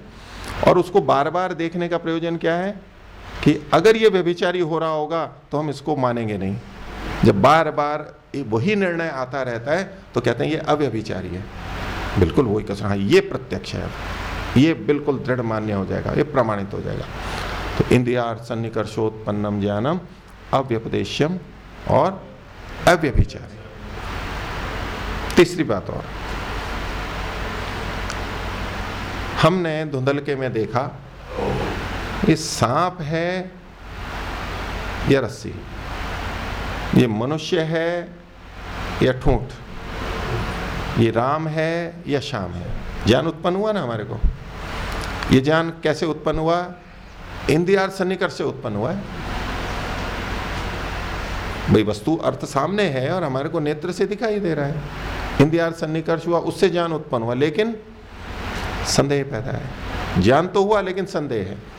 और उसको बार बार देखने का प्रयोजन क्या है? कि अगर ये व्यभिचारी हो रहा होगा तो हम इसको मानेंगे नहीं। जब बार बार ये वही निर्णय आता रहता है तो कहते हैं ये अव्यभिचारी है। बिल्कुल वही कसर हाँ ये प्रत्यक्ष है ये बिल्कुल दृढ़ मान्य हो जाएगा, ये प्रमाणित हो जाएगा। तो इंद्रियार सन्निकर्षोत्पन्नम ज्ञानम अव्यपदेश्यम और अव्यभिचारी। तीसरी बात और। हमने धुंधलके में देखा, ये सांप है या रस्सी? ये मनुष्य है या ठूंठ? ये राम है या श्याम है? ज्ञान उत्पन्न हुआ ना हमारे को? ये ज्ञान कैसे उत्पन्न हुआ? इंद्रियार सन्निकर्ष से उत्पन्न हुआ है। भाई वस्तु अर्थ सामने है और हमारे को नेत्र से दिखाई दे रहा है। इंद्रियार सन्निकर्ष हुआ, उससे ज्ञान उत्पन्न हुआ, लेकिन संदेह पैदा है। ज्ञान तो हुआ, लेकिन संदेह है।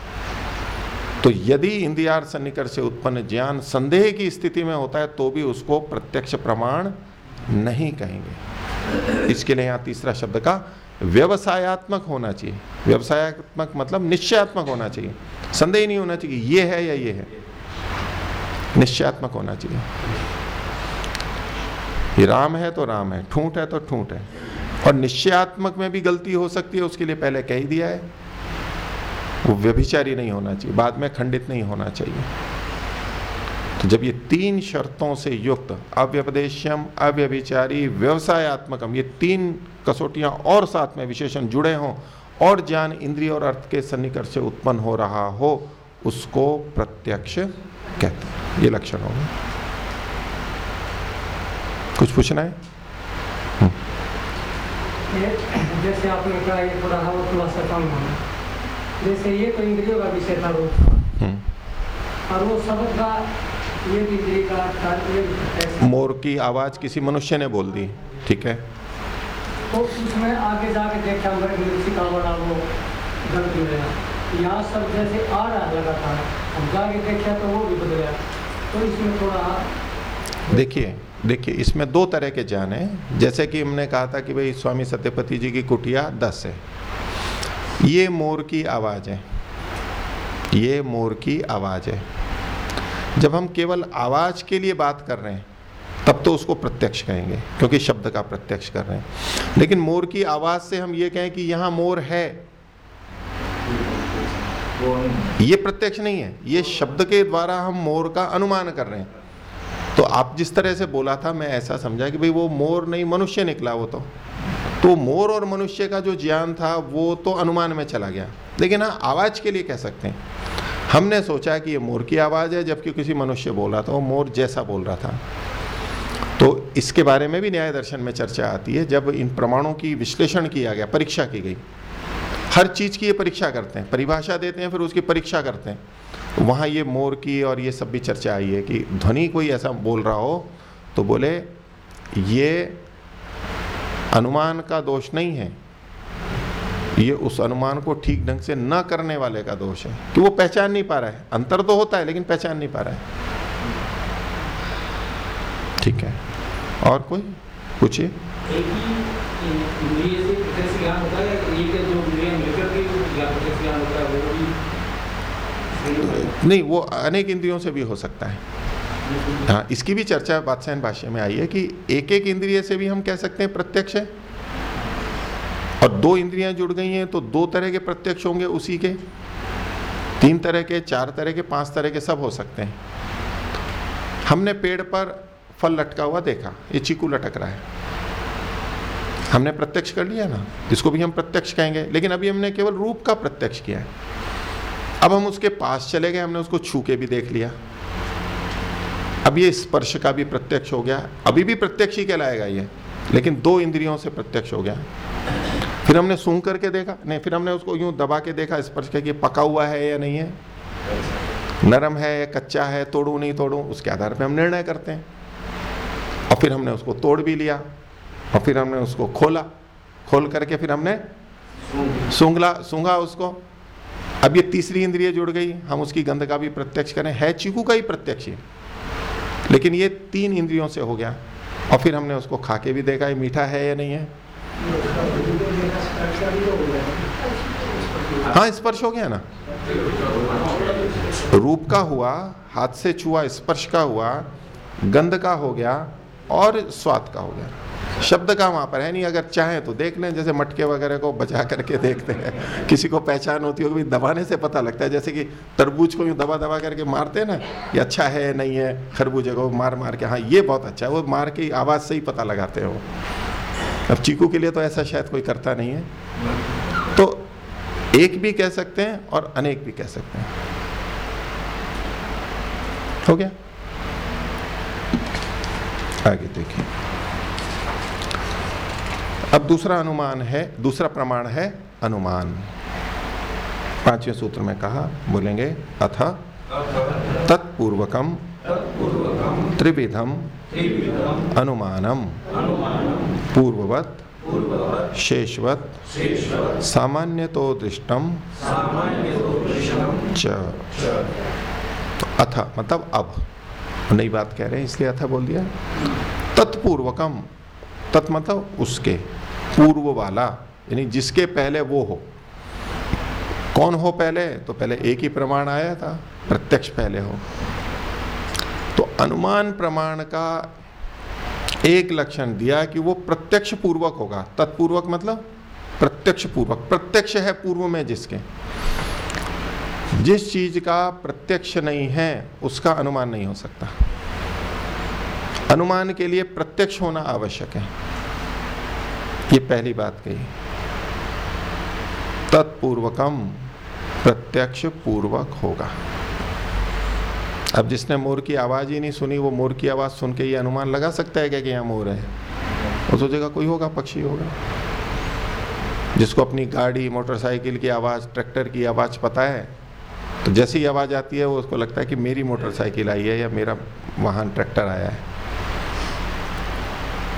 तो यदि इंद्रियार सन्निकर्ष से उत्पन्न ज्ञान संदेह की स्थिति में होता है तो भी उसको प्रत्यक्ष प्रमाण नहीं कहेंगे। इसके लिए यहाँ तीसरा शब्द का व्यवसायत्मक होना चाहिए। व्यवसायत्मक मतलब निश्चयात्मक होना चाहिए। संदेह नहीं होना चाहिए ये है या ये है। निश्चयात्मक होना चाहिए। ये राम है तो राम है, ठूंठ है तो ठूंठ है। और निश्चयात्मक में भी गलती हो सकती है, उसके लिए पहले कह ही दिया है। वो व्यभिचारी नहीं होना चाहिए, बाद में खंडित नहीं होना चाहिए। तो जब ये तीन शर्तों से युक्त अव्यपदेश्यम अव्यभिचारी व्यवसायत्मकम ये तीन कसौटियाँ और साथ में विशेषण जुड़े हों और ज्ञान इंद्रिय और अर्थ के सन्निकर्ष से उत्पन्न हो रहा हो उसको प्रत्यक्ष कहते हैं। ये लक्षण होगा। कुछ पूछना है? जैसे आपने कहा ये थोड़ा और थोड़ा सा कम होना जैसे ये तो इंद्रियों का विषय था हम्म। और वो शब्द का मोर की आवाज़ किसी मनुष्य ने बोल दी ठीक है? तो उसमें आगे जाके देखा ऋषि का बड़ा वो गलती हुआ यहाँ सब जैसे आ रहा लगातार। हम जाके देखा तो वो भी बदल। गया तो इसमें थोड़ा देखिए देखिए इसमें दो तरह के ज्ञान हैं। जैसे कि हमने कहा था कि भाई स्वामी सत्यपति जी की कुटिया दस है। ये मोर की आवाज़ है। ये मोर की आवाज़ है। जब हम केवल आवाज़ के लिए बात कर रहे हैं, तब तो उसको प्रत्यक्ष कहेंगे, क्योंकि शब्द का प्रत्यक्ष कर रहे हैं। लेकिन मोर की आवाज़ से हम ये कहें कि यहाँ मोर है। ये प्रत्यक्ष नहीं है, ये शब्द के द्वारा हम मोर का अनुमान कर रहे हैं। तो आप जिस तरह से बोला था, मैं ऐसा समझा कि भाई वो मोर नहीं, मनुष्य निकला वो तो। तो मोर और मनुष्य का जो ज्ञान था, वो तो अनुमान में चला गया। लेकिन हाँ आवाज़ के लिए कह सकते हैं। हमने सोचा कि ये मोर की आवाज़ है, जबकि किसी मनुष्य बोला था, वो मोर जैसा बोल रहा था। तो इसके बारे में भी न्याय दर्शन में चर्चा आती है, जब इन प्रमाणों की विश्लेषण किया गया, परीक्षा की गई। हर चीज़ की ये परीक्षा करते हैं, परिभाषा देते हैं, फिर उसकी परीक्षा करते हैं। वहाँ ये मोर की और ये सब भी चर्चा आई है कि ध्वनि कोई ऐसा बोल रहा हो तो बोले, ये अनुमान का दोष नहीं है ये उस अनुमान को ठीक ढंग से न करने वाले का दोष है कि वो पहचान नहीं पा रहा है। अंतर तो होता है लेकिन पहचान नहीं पा रहा है। ठीक है। और कोई? पूछिए? नहीं वो अनेक इंद्रियों से भी हो सकता है। हाँ इसकी भी चर्चा बादशाह भाष्य में आई है कि एक एक इंद्रिय से भी हम कह सकते हैं प्रत्यक्ष है। और दो इंद्रियाँ जुड़ गई हैं तो दो तरह के प्रत्यक्ष होंगे उसी के। तीन तरह के, चार तरह के, पाँच तरह के सब हो सकते हैं। हमने पेड़ पर फल लटका हुआ देखा, ये चीकू लटक रहा है। हमने प्रत्यक्ष कर लिया ना इसको भी हम प्रत्यक्ष कहेंगे, लेकिन अभी हमने केवल रूप का प्रत्यक्ष किया है। अब हम उसके पास चले गए, हमने उसको छू के भी देख लिया। अब ये स्पर्श का भी प्रत्यक्ष हो गया, अभी भी प्रत्यक्ष ही कहलाएगा ये, लेकिन दो इंद्रियों से प्रत्यक्ष हो गया। फिर हमने सूंघ करके देखा, नहीं, फिर हमने उसको यूँ दबा के देखा, स्पर्श के कि पका हुआ है या नहीं है। नरम है या कच्चा है, तोड़ू, नहीं तोड़ू, उसके आधार पर हम निर्णय करते हैं। और फिर हमने उसको तोड़ भी लिया, और फिर हमने उसको खोला। खोल करके फिर हमने सूंघला, सूंघा उसको। अब ये तीसरी इंद्रिय जुड़ गई, हम उसकी गंध का भी प्रत्यक्ष करें। है चीकू का ही प्रत्यक्ष ये लेकिन ये तीन इंद्रियों से हो गया। और फिर हमने उसको खा के भी देखा, ये मीठा है या नहीं है। हाँ स्पर्श हो गया ना? रूप का हुआ, हाथ से छुआ, स्पर्श का हुआ, गंध का हो गया और स्वाद का हो गया। शब्द का वहाँ पर है नहीं, अगर चाहें तो देख लें, जैसे मटके वगैरह को बचा करके देखते हैं। किसी को पहचान होती होगी दबाने से पता लगता है, जैसे कि तरबूज को यूँ दबा दबा करके मारते हैं ना, ये अच्छा है, नहीं है, खरबूजे को मार मार के हाँ ये बहुत अच्छा है, वो मार के आवाज़ से ही पता लगाते हैं अब चीकू के लिए तो ऐसा शायद कोई करता नहीं है। तो एक भी कह सकते हैं और अनेक भी कह सकते हैं। हो गया? आगे देखिए। अब दूसरा अनुमान है दूसरा प्रमाण है अनुमान। पाँचवें सूत्र में कहा बोलेंगे अथ तत्पूर्वकम त्रिविधम अनुमानम। पूर्ववत शेषवत। सामान्य तो दृष्टम च अथ मतलब अब। नई बात कह रहे हैं, इसलिए अथ बोल दिया। तत्पूर्वकम तत् मतलब उसके पूर्व वाला यानी जिसके पहले वो हो। कौन हो पहले? तो पहले एक ही प्रमाण आया था, प्रत्यक्ष पहले हो। तो अनुमान प्रमाण का एक लक्षण दिया कि वो प्रत्यक्ष पूर्वक होगा। तत्पूर्वक मतलब प्रत्यक्ष पूर्वक प्रत्यक्ष है पूर्व में जिसके। जिस चीज़ का प्रत्यक्ष नहीं है, उसका अनुमान नहीं हो सकता। अनुमान के लिए प्रत्यक्ष होना आवश्यक है। ये पहली बात कही। तत्पूर्वकम प्रत्यक्ष पूर्वक होगा। अब जिसने मोर की आवाज़ ही नहीं सुनी, वो मोर की आवाज़ सुन के ये अनुमान लगा सकता है क्या कि यहाँ मोर है? वो सोचेगा, कोई होगा, पक्षी होगा। जिसको अपनी गाड़ी, मोटरसाइकिल की आवाज़, ट्रैक्टर की आवाज़ पता है तो जैसी आवाज़ आती है, वो उसको लगता है कि मेरी मोटरसाइकिल आई है या मेरा वाहन ट्रैक्टर आया है।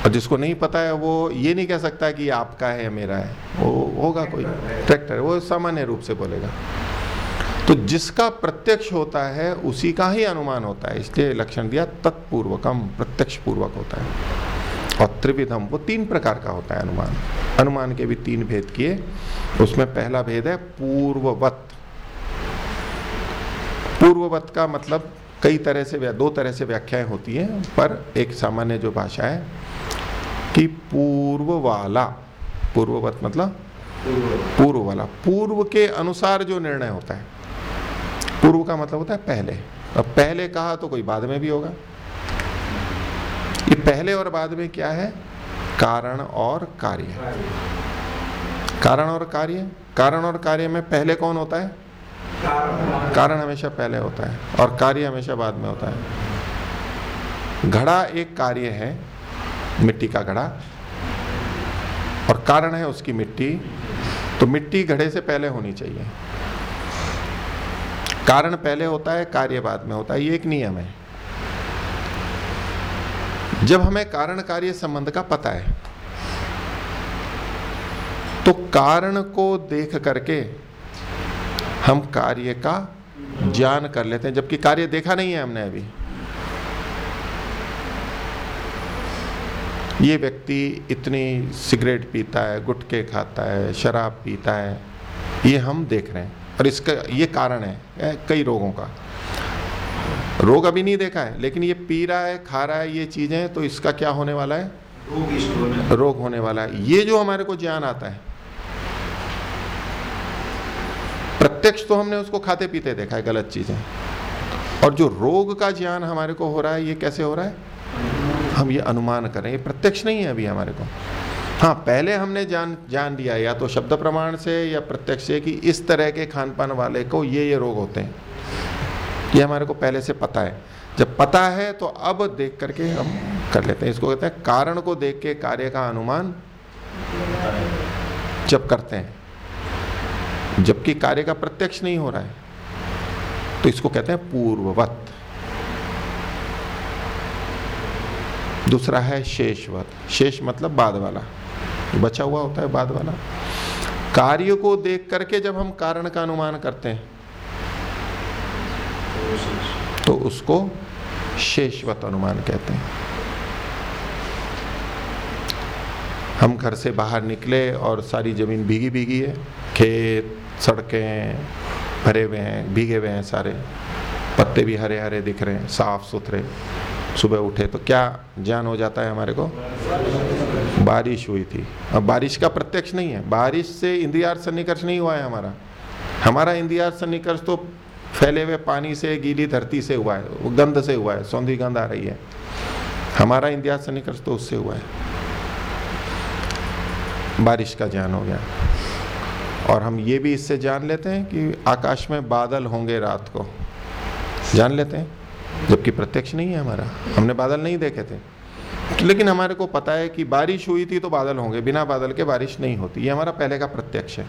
और जिसको नहीं पता है, वो ये नहीं कह सकता कि आपका है या मेरा है। वो होगा कोई। ट्रैक्टर, वो सामान्य रूप से बोलेगा। तो जिसका प्रत्यक्ष होता है, उसी का ही अनुमान होता है। इसलिए लक्षण दिया, तत्पूर्वकम प्रत्यक्ष पूर्वक होता है। और त्रिविधम, वो तीन प्रकार का होता है अनुमान। अनुमान के भी तीन भेद किए। उसमें पहला भेद है, पूर्ववत। पूर्ववत का मतलब कई तरह से दो तरह से व्याख्याएँ होती हैं, पर एक सामान्य जो भाषा है, कि पूर्व वाला पूर्ववत मतलब? पूर्व वाला। पूर्व के अनुसार जो निर्णय होता है। पूर्व का मतलब होता है पहले। अब पहले कहा तो कोई बाद में भी होगा। ये पहले और बाद में क्या है? कारण और कार्य। कारण और कार्य? कारण और कार्य में पहले कौन होता है? कारण हमेशा पहले होता है और कार्य हमेशा बाद में होता है। घड़ा एक कार्य है, मिट्टी का घड़ा, और कारण है उसकी मिट्टी। तो मिट्टी घड़े से पहले होनी चाहिए। कारण पहले होता है, कार्य बाद में होता है, ये एक नियम है। जब हमें कारण कार्य संबंध का पता है तो कारण को देख करके हम कार्य का ज्ञान कर लेते हैं, जबकि कार्य देखा नहीं है हमने अभी। ये व्यक्ति इतनी सिगरेट पीता है, गुटके खाता है, शराब पीता है, ये हम देख रहे हैं। और इसका ये कारण है कई रोगों का। रोग अभी नहीं देखा है लेकिन ये पी रहा है खा रहा है ये चीज़ें तो इसका क्या होने वाला है? रोग होने वाला है। ये जो हमारे को ज्ञान आता है प्रत्यक्ष तो हमने उसको खाते पीते देखा है गलत चीज़ें। और जो रोग का ज्ञान हमारे को हो रहा है ये कैसे हो रहा है? हम ये अनुमान करें ये प्रत्यक्ष नहीं है अभी हमारे को। हाँ पहले हमने जान जान लिया या तो शब्द प्रमाण से या प्रत्यक्ष से कि इस तरह के खान पान वाले को ये ये रोग होते हैं। ये हमारे को पहले से पता है। जब पता है तो अब देख करके हम कर लेते हैं। इसको कहते हैं कारण को देख के कार्य का अनुमान जब करते हैं, जबकि कार्य का प्रत्यक्ष नहीं हो रहा है तो इसको कहते हैं पूर्ववत। दूसरा है शेषवत। शेष मतलब बाद वाला। बचा हुआ होता है बाद वाला। कार्य को देख करके जब हम कारण का अनुमान करते हैं तो उसको शेषवत अनुमान कहते हैं। हम घर से बाहर निकले और सारी ज़मीन भीगी भीगी है, खेत, सड़कें भरे हुए हैं, भीगे हुए हैं सारे। पत्ते भी हरे हरे दिख रहे हैं, साफ़ सुथरे। सुबह उठे तो क्या ज्ञान हो जाता है हमारे को? बारिश हुई थी। अब बारिश का प्रत्यक्ष नहीं है। बारिश से इंद्रियार सन्निकर्ष नहीं हुआ है हमारा। हमारा इंद्रियार सन्निकर्ष तो फैले हुए पानी से, गीली धरती से हुआ है। गंध से हुआ है। सौंधी गंध आ रही है। हमारा इंद्रियार सन्निकर्ष तो उससे हुआ है। बारिश का ज्ञान हो गया। और हम ये भी इससे जान लेते हैं कि आकाश में बादल होंगे रात को। जान लेते हैं। जबकि प्रत्यक्ष नहीं है हमारा। हमने बादल नहीं देखे थे। लेकिन हमारे को पता है कि बारिश हुई थी तो बादल होंगे, बिना बादल के बारिश नहीं होती। ये हमारा पहले का प्रत्यक्ष है।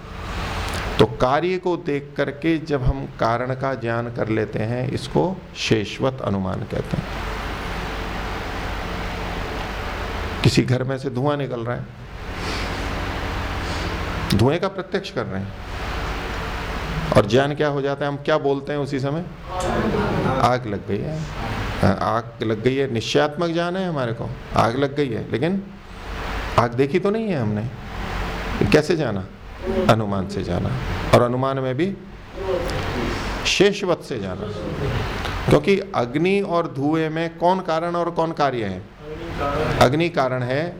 तो कार्य को देख करके जब हम कारण का ज्ञान कर लेते हैं, इसको शेषवत अनुमान कहते हैं। किसी घर में से धुआँ निकल रहा है। धुएँ का प्रत्यक्ष कर रहे हैं। और ज्ञान क्या हो जाता है? हम क्या बोलते हैं उसी समय? आग लग गई है। आग लग गई है, निश्चयात्मक ज्ञान है हमारे को। आग लग गई है, लेकिन आग देखी तो नहीं है हमने। कैसे जाना? अनुमान से जाना। और अनुमान में भी शेषवत से जाना। क्योंकि अग्नि और धुएँ में कौन कारण और कौन कार्य है? अग्नि कारण है,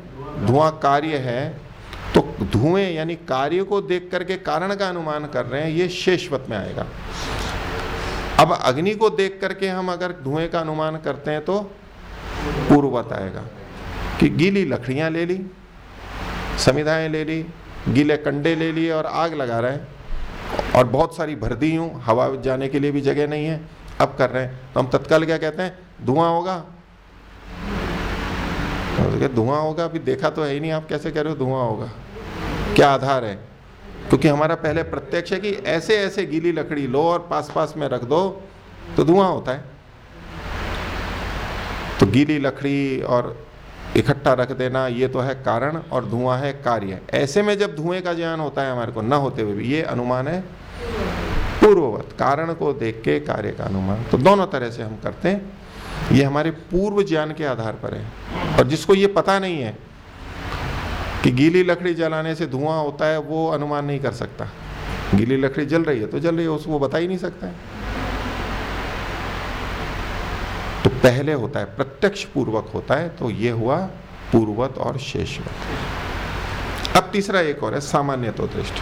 धुआँ कार्य है। तो धुएँ यानी कार्य को देख करके कारण का अनुमान कर रहे हैं, ये शेषवत में आएगा। अब अग्नि को देख करके हम अगर धुएँ का अनुमान करते हैं तो पूर्ववत आएगा कि गीली लकड़ियाँ ले ली, समिधाएँ ले ली, गीले कंडे ले लिए और आग लगा रहे हैं। और बहुत सारी भर दी हूँ हवा जाने के लिए भी जगह नहीं है। अब कर रहे हैं। तो हम तत्काल क्या कहते हैं? धुआँ होगा। तो धुआँ होगा? अभी देखा तो है ही नहीं। आप कैसे कह रहे हो? धुआँ होगा। क्या आधार है? क्योंकि हमारा पहले प्रत्यक्ष है कि ऐसे ऐसे गीली लकड़ी लो और पास पास में रख दो तो धुआँ होता है। तो गीली लकड़ी और इकट्ठा रख देना, ये तो है कारण और धुआँ है कार्य। ऐसे में जब धुएँ का ज्ञान होता है हमारे को, न होते हुए भी, ये अनुमान है पूर्ववत, कारण को देख के कार्य का अनुमान। तो दोनों तरह से हम करते हैं। ये हमारे पूर्व ज्ञान के आधार पर है। और जिसको ये पता नहीं है कि गीली लकड़ी जलाने से धुआँ होता है, वो अनुमान नहीं कर सकता। गीली लकड़ी जल रही है तो जल रही है, उसको बता ही नहीं सकता है। तो पहले होता है प्रत्यक्ष पूर्वक होता है तो ये हुआ पूर्वत और शेषवत। अब तीसरा एक और है सामान्य तो दृष्टि।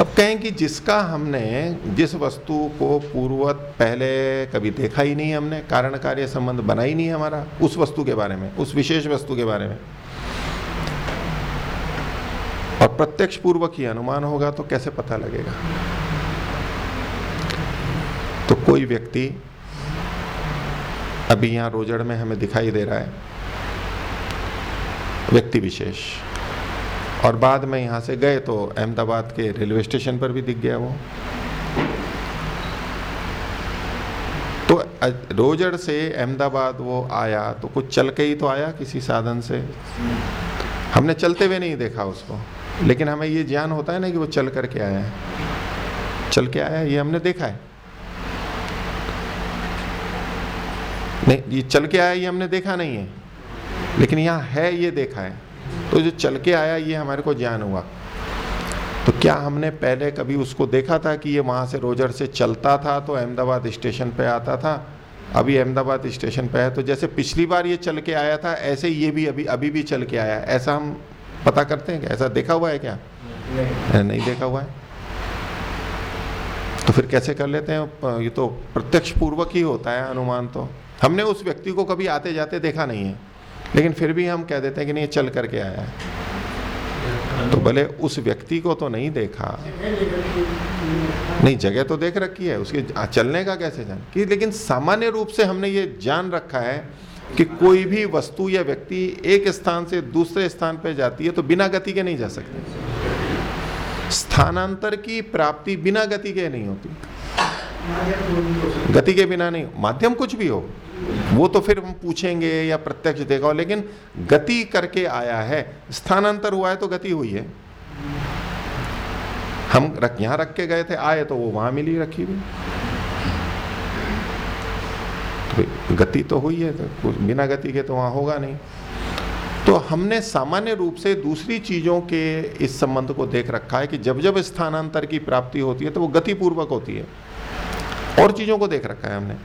अब कहें कि जिसका हमने, जिस वस्तु को पूर्वत पहले कभी देखा ही नहीं हमने, कारण कार्य संबंध बना ही नहीं हमारा, उस वस्तु के बारे में, उस विशेष वस्तु के बारे में प्रत्यक्ष पूर्वक ही अनुमान होगा तो कैसे पता लगेगा? तो कोई व्यक्ति अभी यहाँ रोजड़ में हमें दिखाई दे रहा है, व्यक्ति विशेष, और बाद में यहाँ से गए तो अहमदाबाद के रेलवे स्टेशन पर भी दिख गया वो। तो रोजड़ से अहमदाबाद वो आया तो कुछ चल के ही तो आया किसी साधन से? हमने चलते हुए नहीं देखा उसको। लेकिन हमें ये ज्ञान होता है ना कि वो चल करके आया है। चल के आया है, ये हमने देखा है। नहीं, ये चल के आया, ये हमने देखा नहीं है। लेकिन यहाँ है, ये देखा है। तो जो चल के आया, ये हमारे को ज्ञान हुआ। तो क्या हमने पहले कभी उसको देखा था कि ये वहाँ से रोजर से चलता था तो अहमदाबाद स्टेशन पे आता था? अभी अहमदाबाद स्टेशन पे है तो जैसे पिछली बार ये चल के आया था, ऐसे ये भी अभी अभी भी चल के आया ऐसा हम पता करते हैं क्या ऐसा देखा हुआ है क्या? नहीं, नहीं देखा हुआ है? तो फिर कैसे कर लेते हैं? ये तो प्रत्यक्ष पूर्वक ही होता है अनुमान तो। हमने उस व्यक्ति को कभी आते जाते देखा नहीं है। लेकिन फिर भी हम कह देते हैं कि नहीं चल करके आया है। तो भले उस व्यक्ति को तो नहीं देखा। नहीं जगह तो देख रखी है। उसके चलने का कैसे जान? कि लेकिन सामान्य रूप से हमने ये जान रखा है कि कोई भी वस्तु या व्यक्ति एक स्थान से दूसरे स्थान पर जाती है तो बिना गति के नहीं जा सकते। स्थानांतर की प्राप्ति बिना गति के नहीं होती। गति के बिना नहीं, माध्यम कुछ भी हो, वो तो फिर हम पूछेंगे या प्रत्यक्ष देखा लेकिन गति करके आया है, स्थानांतर हुआ है तो गति हुई है। हम रख, यहाँ रख के गए थे, आए तो वो वहाँ मिली रखी हुई। तो गति तो हुई है तो बिना गति के तो वहाँ होगा नहीं। तो हमने सामान्य रूप से दूसरी चीज़ों के इस संबंध को देख रखा है कि जब जब स्थानांतर की प्राप्ति होती है तो वो गति पूर्वक होती है। और चीज़ों को देख रखा है हमने।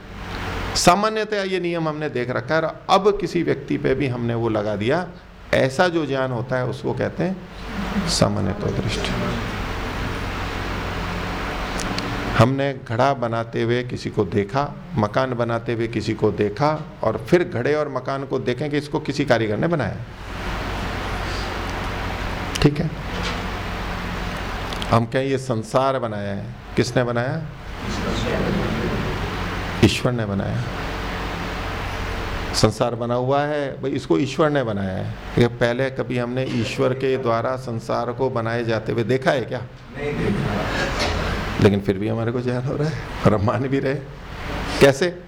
सामान्यतः ये नियम हमने देख रखा है, और अब किसी व्यक्ति पे भी हमने वो लगा दिया। ऐसा जो ज्ञान होता है, उसको कहते हैं सामान्यता दृष्टि। हमने घड़ा बनाते हुए किसी को देखा, मकान बनाते हुए किसी को देखा और फिर घड़े और मकान को देखें कि इसको किसी कारीगर ने बनाया। ठीक है? हम कहें, ये संसार बनाया है। किसने बनाया? ईश्वर ने बनाया। संसार बना हुआ है, भाई इसको ईश्वर ने बनाया है। कि पहले कभी हमने ईश्वर के द्वारा संसार को बनाए जाते हुए देखा है क्या? नहीं देखा। लेकिन फिर भी हमारे को ज्ञान हो रहा है और हम मान भी रहे। कैसे?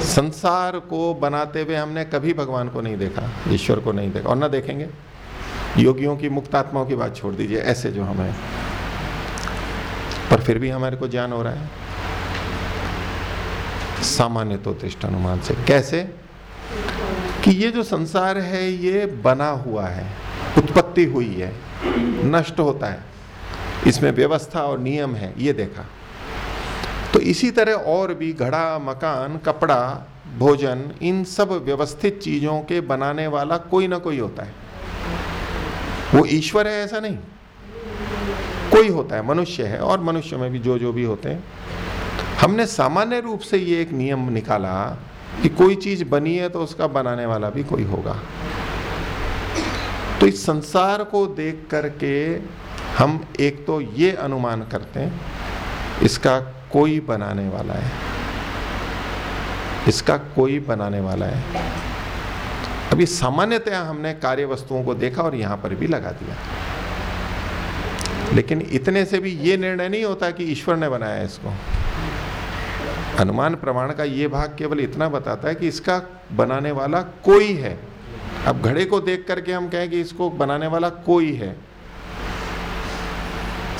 संसार को बनाते हुए हमने कभी भगवान को नहीं देखा, ईश्वर को नहीं देखा और ना देखेंगे। योगियों की, मुक्तात्माओं की बात छोड़ दीजिए, ऐसे जो हमें पर फिर भी हमारे को ज्ञान हो रहा है। सामान्य तो दृष्ट अनुमान से। कैसे? कि ये जो संसार है, ये बना हुआ है, उत्पत्ति हुई है, नष्ट होता है। इसमें व्यवस्था और नियम है, ये देखा। तो इसी तरह और भी घड़ा, मकान, कपड़ा, भोजन, इन सब व्यवस्थित चीज़ों के बनाने वाला कोई ना कोई होता है। वो ईश्वर है ऐसा नहीं। कोई होता है, मनुष्य है और मनुष्य में भी जो जो भी होते हैं। हमने सामान्य रूप से ये एक नियम निकाला कि कोई चीज़ बनी है तो उसका बनाने वाला भी कोई होगा। तो इस संसार को देख करके हम एक तो ये अनुमान करते हैं, इसका कोई बनाने वाला है। इसका कोई बनाने वाला है। अभी सामान्यतया हमने कार्य वस्तुओं को देखा और यहाँ पर भी लगा दिया। लेकिन इतने से भी ये निर्णय नहीं होता कि ईश्वर ने बनाया इसको। अनुमान प्रमाण का ये भाग केवल इतना बताता है कि इसका बनाने वाला कोई है। अब घड़े को देख करके हम कहें कि इसको बनाने वाला कोई है।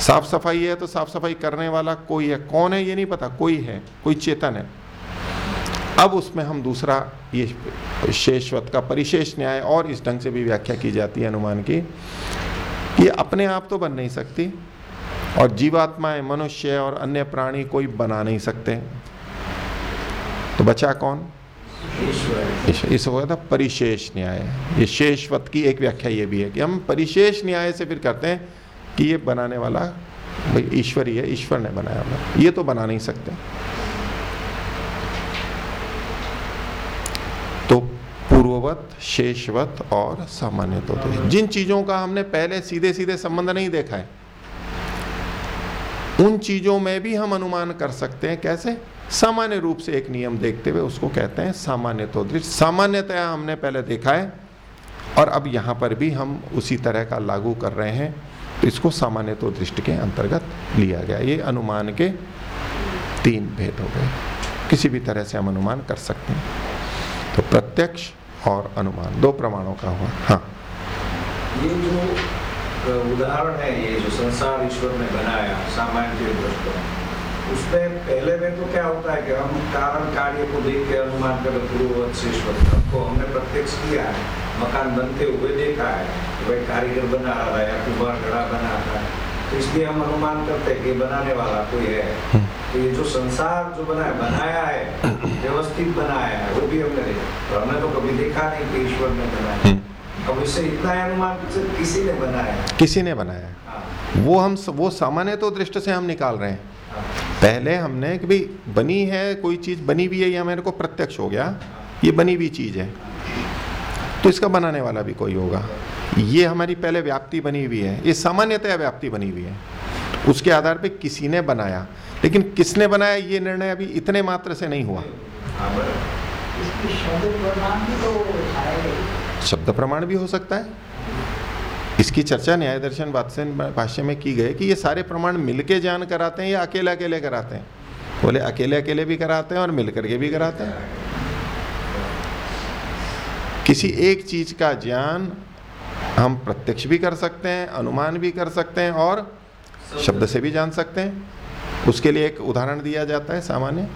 साफ़ सफ़ाई है तो साफ़ सफ़ाई करने वाला कोई है? कौन है? ये नहीं पता। कोई है कोई चेतन है। अब उसमें हम दूसरा ये शेषवत का परिशेष न्याय और इस ढंग से भी व्याख्या की जाती है अनुमान की कि अपने आप तो बन नहीं सकती और जीवात्माएँ मनुष्य और अन्य प्राणी कोई बना नहीं सकते। तो बचा कौन? इस, हो था परिशेष न्याय। ये शेषवत की एक व्याख्या ये भी है कि हम परिशेष न्याय से फिर करते हैं। कि ये बनाने वाला भाई ईश्वर ही है ईश्वर ने बनाया हुआ ये तो बना नहीं सकते। तो पूर्ववत शेषवत और सामान्य तो, तो जिन चीज़ों का हमने पहले सीधे सीधे संबंध नहीं देखा है उन चीज़ों में भी हम अनुमान कर सकते हैं। कैसे? सामान्य रूप से एक नियम देखते हुए उसको कहते हैं सामान्य तो दृष्टि। सामान्यतया हमने पहले देखा है और अब यहाँ पर भी हम उसी तरह का लागू कर रहे हैं। तो इसको सामान्य तो दृष्टि के अंतर्गत लिया गया। ये अनुमान के तीन भेद हो गए। किसी भी तरह से हम अनुमान कर सकते हैं। तो प्रत्यक्ष और अनुमान, दो प्रमाणों का हुआ। हाँ। ये जो उदाहरण है, ये जो संसार ईश्वर ने बनाया, सामान्य उसमें पहले में तो क्या होता है कि हम कारण कार्य को देख के अनुमान कर पूर्ववत शेषवत हमको हमने प्रत्यक्ष किया है, मकान बनते हुए देखा है। कि भाई कारीगर बना रहा है या कुमार घड़ा बना रहा है। तो इसलिए हम अनुमान करते हैं कि ये वाला कोई है। तो ये जो संसार जो बनाया बनाया है व्यवस्थित बनाया है वो भी हमने देखा। तो हमने तो कभी देखा नहीं कि ईश्वर ने बनाया। अब इससे इतना अनुमान किसी ने बनाया किसी ने बनाया हाँ, वो हम वो सामान्य तो दृष्टि से हम निकाल रहे हैं। हाँ, पहले हमने कि भाई बनी है कोई चीज़ बनी हुई है या मेरे को प्रत्यक्ष हो गया ये बनी हुई चीज़ है। तो इसका बनाने वाला भी कोई होगा। ये हमारी पहले व्याप्ति बनी हुई है ये सामान्यतया व्याप्ति बनी हुई है। उसके आधार पे किसी ने बनाया लेकिन किसने बनाया ये निर्णय अभी इतने मात्र से नहीं हुआ। हाँ, बराबर। इसकी शब्द प्रमाण भी तो है शब्द प्रमाण भी हो सकता है। इसकी चर्चा न्याय दर्शन वात्स्यन भाष्य में की गई कि ये सारे प्रमाण मिलके जान कराते हैं या अकेले अकेले कराते हैं? बोले अकेले अकेले भी कराते हैं और मिल करके भी कराते हैं। किसी एक चीज़ का ज्ञान हम प्रत्यक्ष भी कर सकते हैं, अनुमान भी कर सकते हैं और शब्द से भी जान सकते हैं। उसके लिए एक उदाहरण दिया जाता है सामान्य।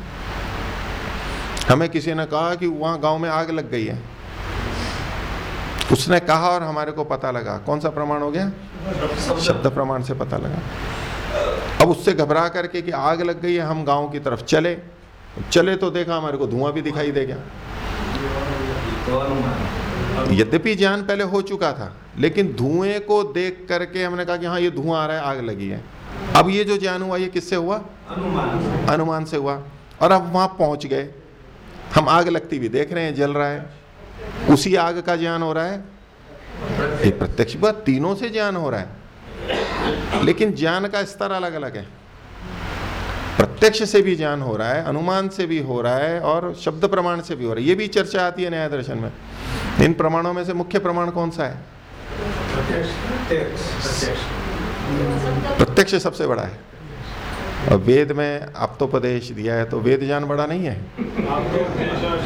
हमें किसी ने कहा कि वहाँ गाँव में आग लग गई है। उसने कहा और हमारे को पता लगा। कौन सा प्रमाण हो गया? शब्द प्रमाण से पता लगा। अब उससे घबरा करके कि आग लग गई है, हम गाँव की तरफ़ चले। चले तो देखा हमारे को धुआँ भी दिखाई दे गया। यद्यपि ज्ञान पहले हो चुका था लेकिन धुएँ को देख करके हमने कहा कि हाँ ये धुआँ आ रहा है आग लगी है। अब ये जो ज्ञान हुआ ये किससे हुआ? अनुमान अनुमान से हुआ। और अब वहाँ पहुँच गए। हम आग लगती हुई देख रहे हैं जल रहा है। उसी आग का ज्ञान हो रहा है। ये प्रत्यक्ष बात तीनों से ज्ञान हो रहा है। लेकिन ज्ञान का स्तर अलग अलग है। प्रत्यक्ष से भी ज्ञान हो रहा है अनुमान से भी हो रहा है और शब्द प्रमाण से भी हो रहा है। ये भी चर्चा आती है न्याय दर्शन में। इन प्रमाणों में से मुख्य प्रमाण कौन सा है? प्रत्यक्ष सबसे बड़ा है। और वेद में आप्तोपदेश दिया है तो वेद ज्ञान बड़ा नहीं है?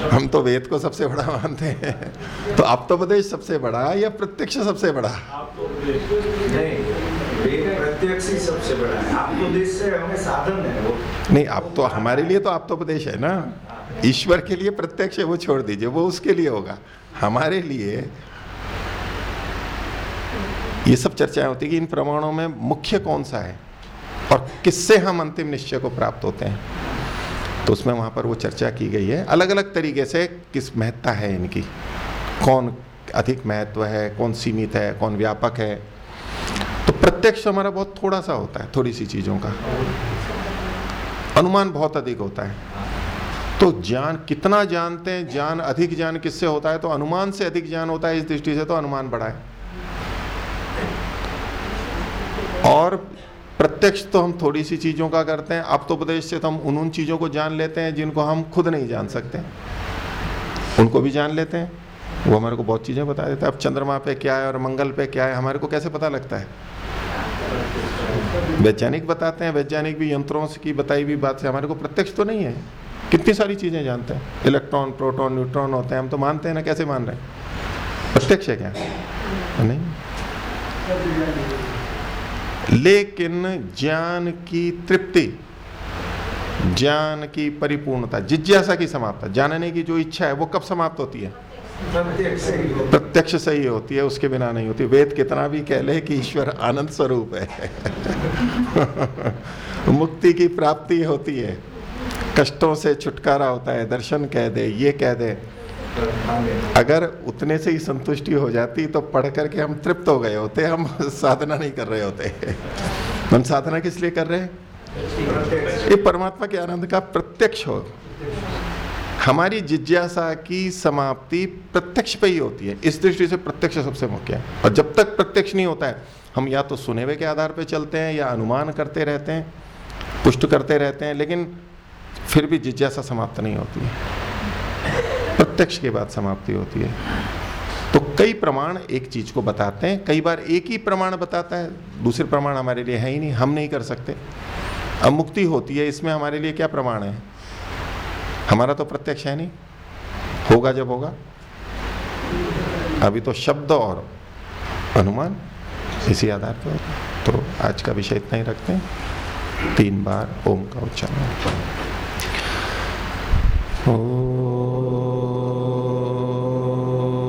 हम तो वेद को सबसे बड़ा मानते हैं। तो बड़ा या प्रत्यक्ष सबसे बड़ा नहीं वेद प्रत्यक्ष सबसे बड़ा? है वो नहीं, आप तो हमारे लिए तो आप्तोपदेश है ना। ईश्वर के लिए प्रत्यक्ष वो छोड़ दीजिए, वो उसके लिए होगा। हमारे लिए ये सब चर्चाएँ होती कि इन प्रमाणों में मुख्य कौन सा है और किससे हम अंतिम निश्चय को प्राप्त होते हैं। तो उसमें वहाँ पर वो चर्चा की गई है। अलग अलग तरीके से किस महत्ता है इनकी? कौन अधिक महत्व है, कौन सीमित है, कौन व्यापक है? तो प्रत्यक्ष हमारा बहुत थोड़ा सा होता है, थोड़ी सी चीज़ों का। अनुमान बहुत अधिक होता है। तो ज्ञान कितना जानते हैं? ज्ञान अधिक ज्ञान किससे होता है? तो अनुमान से अधिक ज्ञान होता है, इस दृष्टि से तो अनुमान है। और प्रत्यक्ष तो हम थोड़ी सी चीज़ों का करते हैं आप तो उपदेश से तो हम उन उन चीज़ों को जान लेते हैं जिनको हम खुद नहीं जान सकते। उनको भी जान लेते हैं। वो हमारे को बहुत चीज़ें बता देता है। अब चंद्रमा पे क्या है और मंगल पे क्या है, हमारे को कैसे पता लगता है? वैज्ञानिक बताते हैं, वैज्ञानिक भी यंत्रों की बताई हुई बात से हमारे को प्रत्यक्ष तो नहीं है। कितनी सारी चीज़ें जानते हैं? इलेक्ट्रॉन, प्रोटॉन, न्यूट्रॉन होते हैं, हम तो मानते हैं ना, कैसे मान रहे हैं? प्रत्यक्ष है क्या? नहीं। लेकिन ज्ञान की तृप्ति, ज्ञान की परिपूर्णता, जिज्ञासा की समाप्ता जानने की जो इच्छा है, वो कब समाप्त होती है? प्रत्यक्ष सही होती है, उसके बिना नहीं होती। वेद कितना भी कह ले कि ईश्वर आनंद स्वरूप है। मुक्ति की प्राप्ति होती है। कष्टों से छुटकारा होता है, दर्शन कह दे, ये कह दे। अगर उतने से ही संतुष्टि हो जाती तो पढ़ करके हम तृप्त हो गए होते, हम साधना नहीं कर रहे होते। हम साधना किस लिए कर रहे हैं? ये परमात्मा के आनंद का प्रत्यक्ष हो। हमारी जिज्ञासा की समाप्ति प्रत्यक्ष पे ही होती है। इस दृष्टि से प्रत्यक्ष सबसे मुख्य है। और जब तक प्रत्यक्ष नहीं होता है, हम या तो सुने हुए के आधार पर चलते हैं या अनुमान करते रहते हैं, पुष्ट करते रहते हैं, लेकिन फिर भी जिज्ञासा समाप्त नहीं होती है। प्रत्यक्ष के बाद समाप्ति होती है। तो कई प्रमाण एक चीज़ को बताते हैं, कई बार एक ही प्रमाण बताता है, दूसरे प्रमाण हमारे लिए है ही नहीं, हम नहीं कर सकते। अब मुक्ति होती है, इसमें हमारे लिए क्या प्रमाण है? हमारा तो प्रत्यक्ष है नहीं। होगा जब होगा। अभी तो शब्द और अनुमान इसी आधार पर होता है। तो आज का विषय इतना ही रखते हैं। तीन बार ओम का उच्चारण। 哦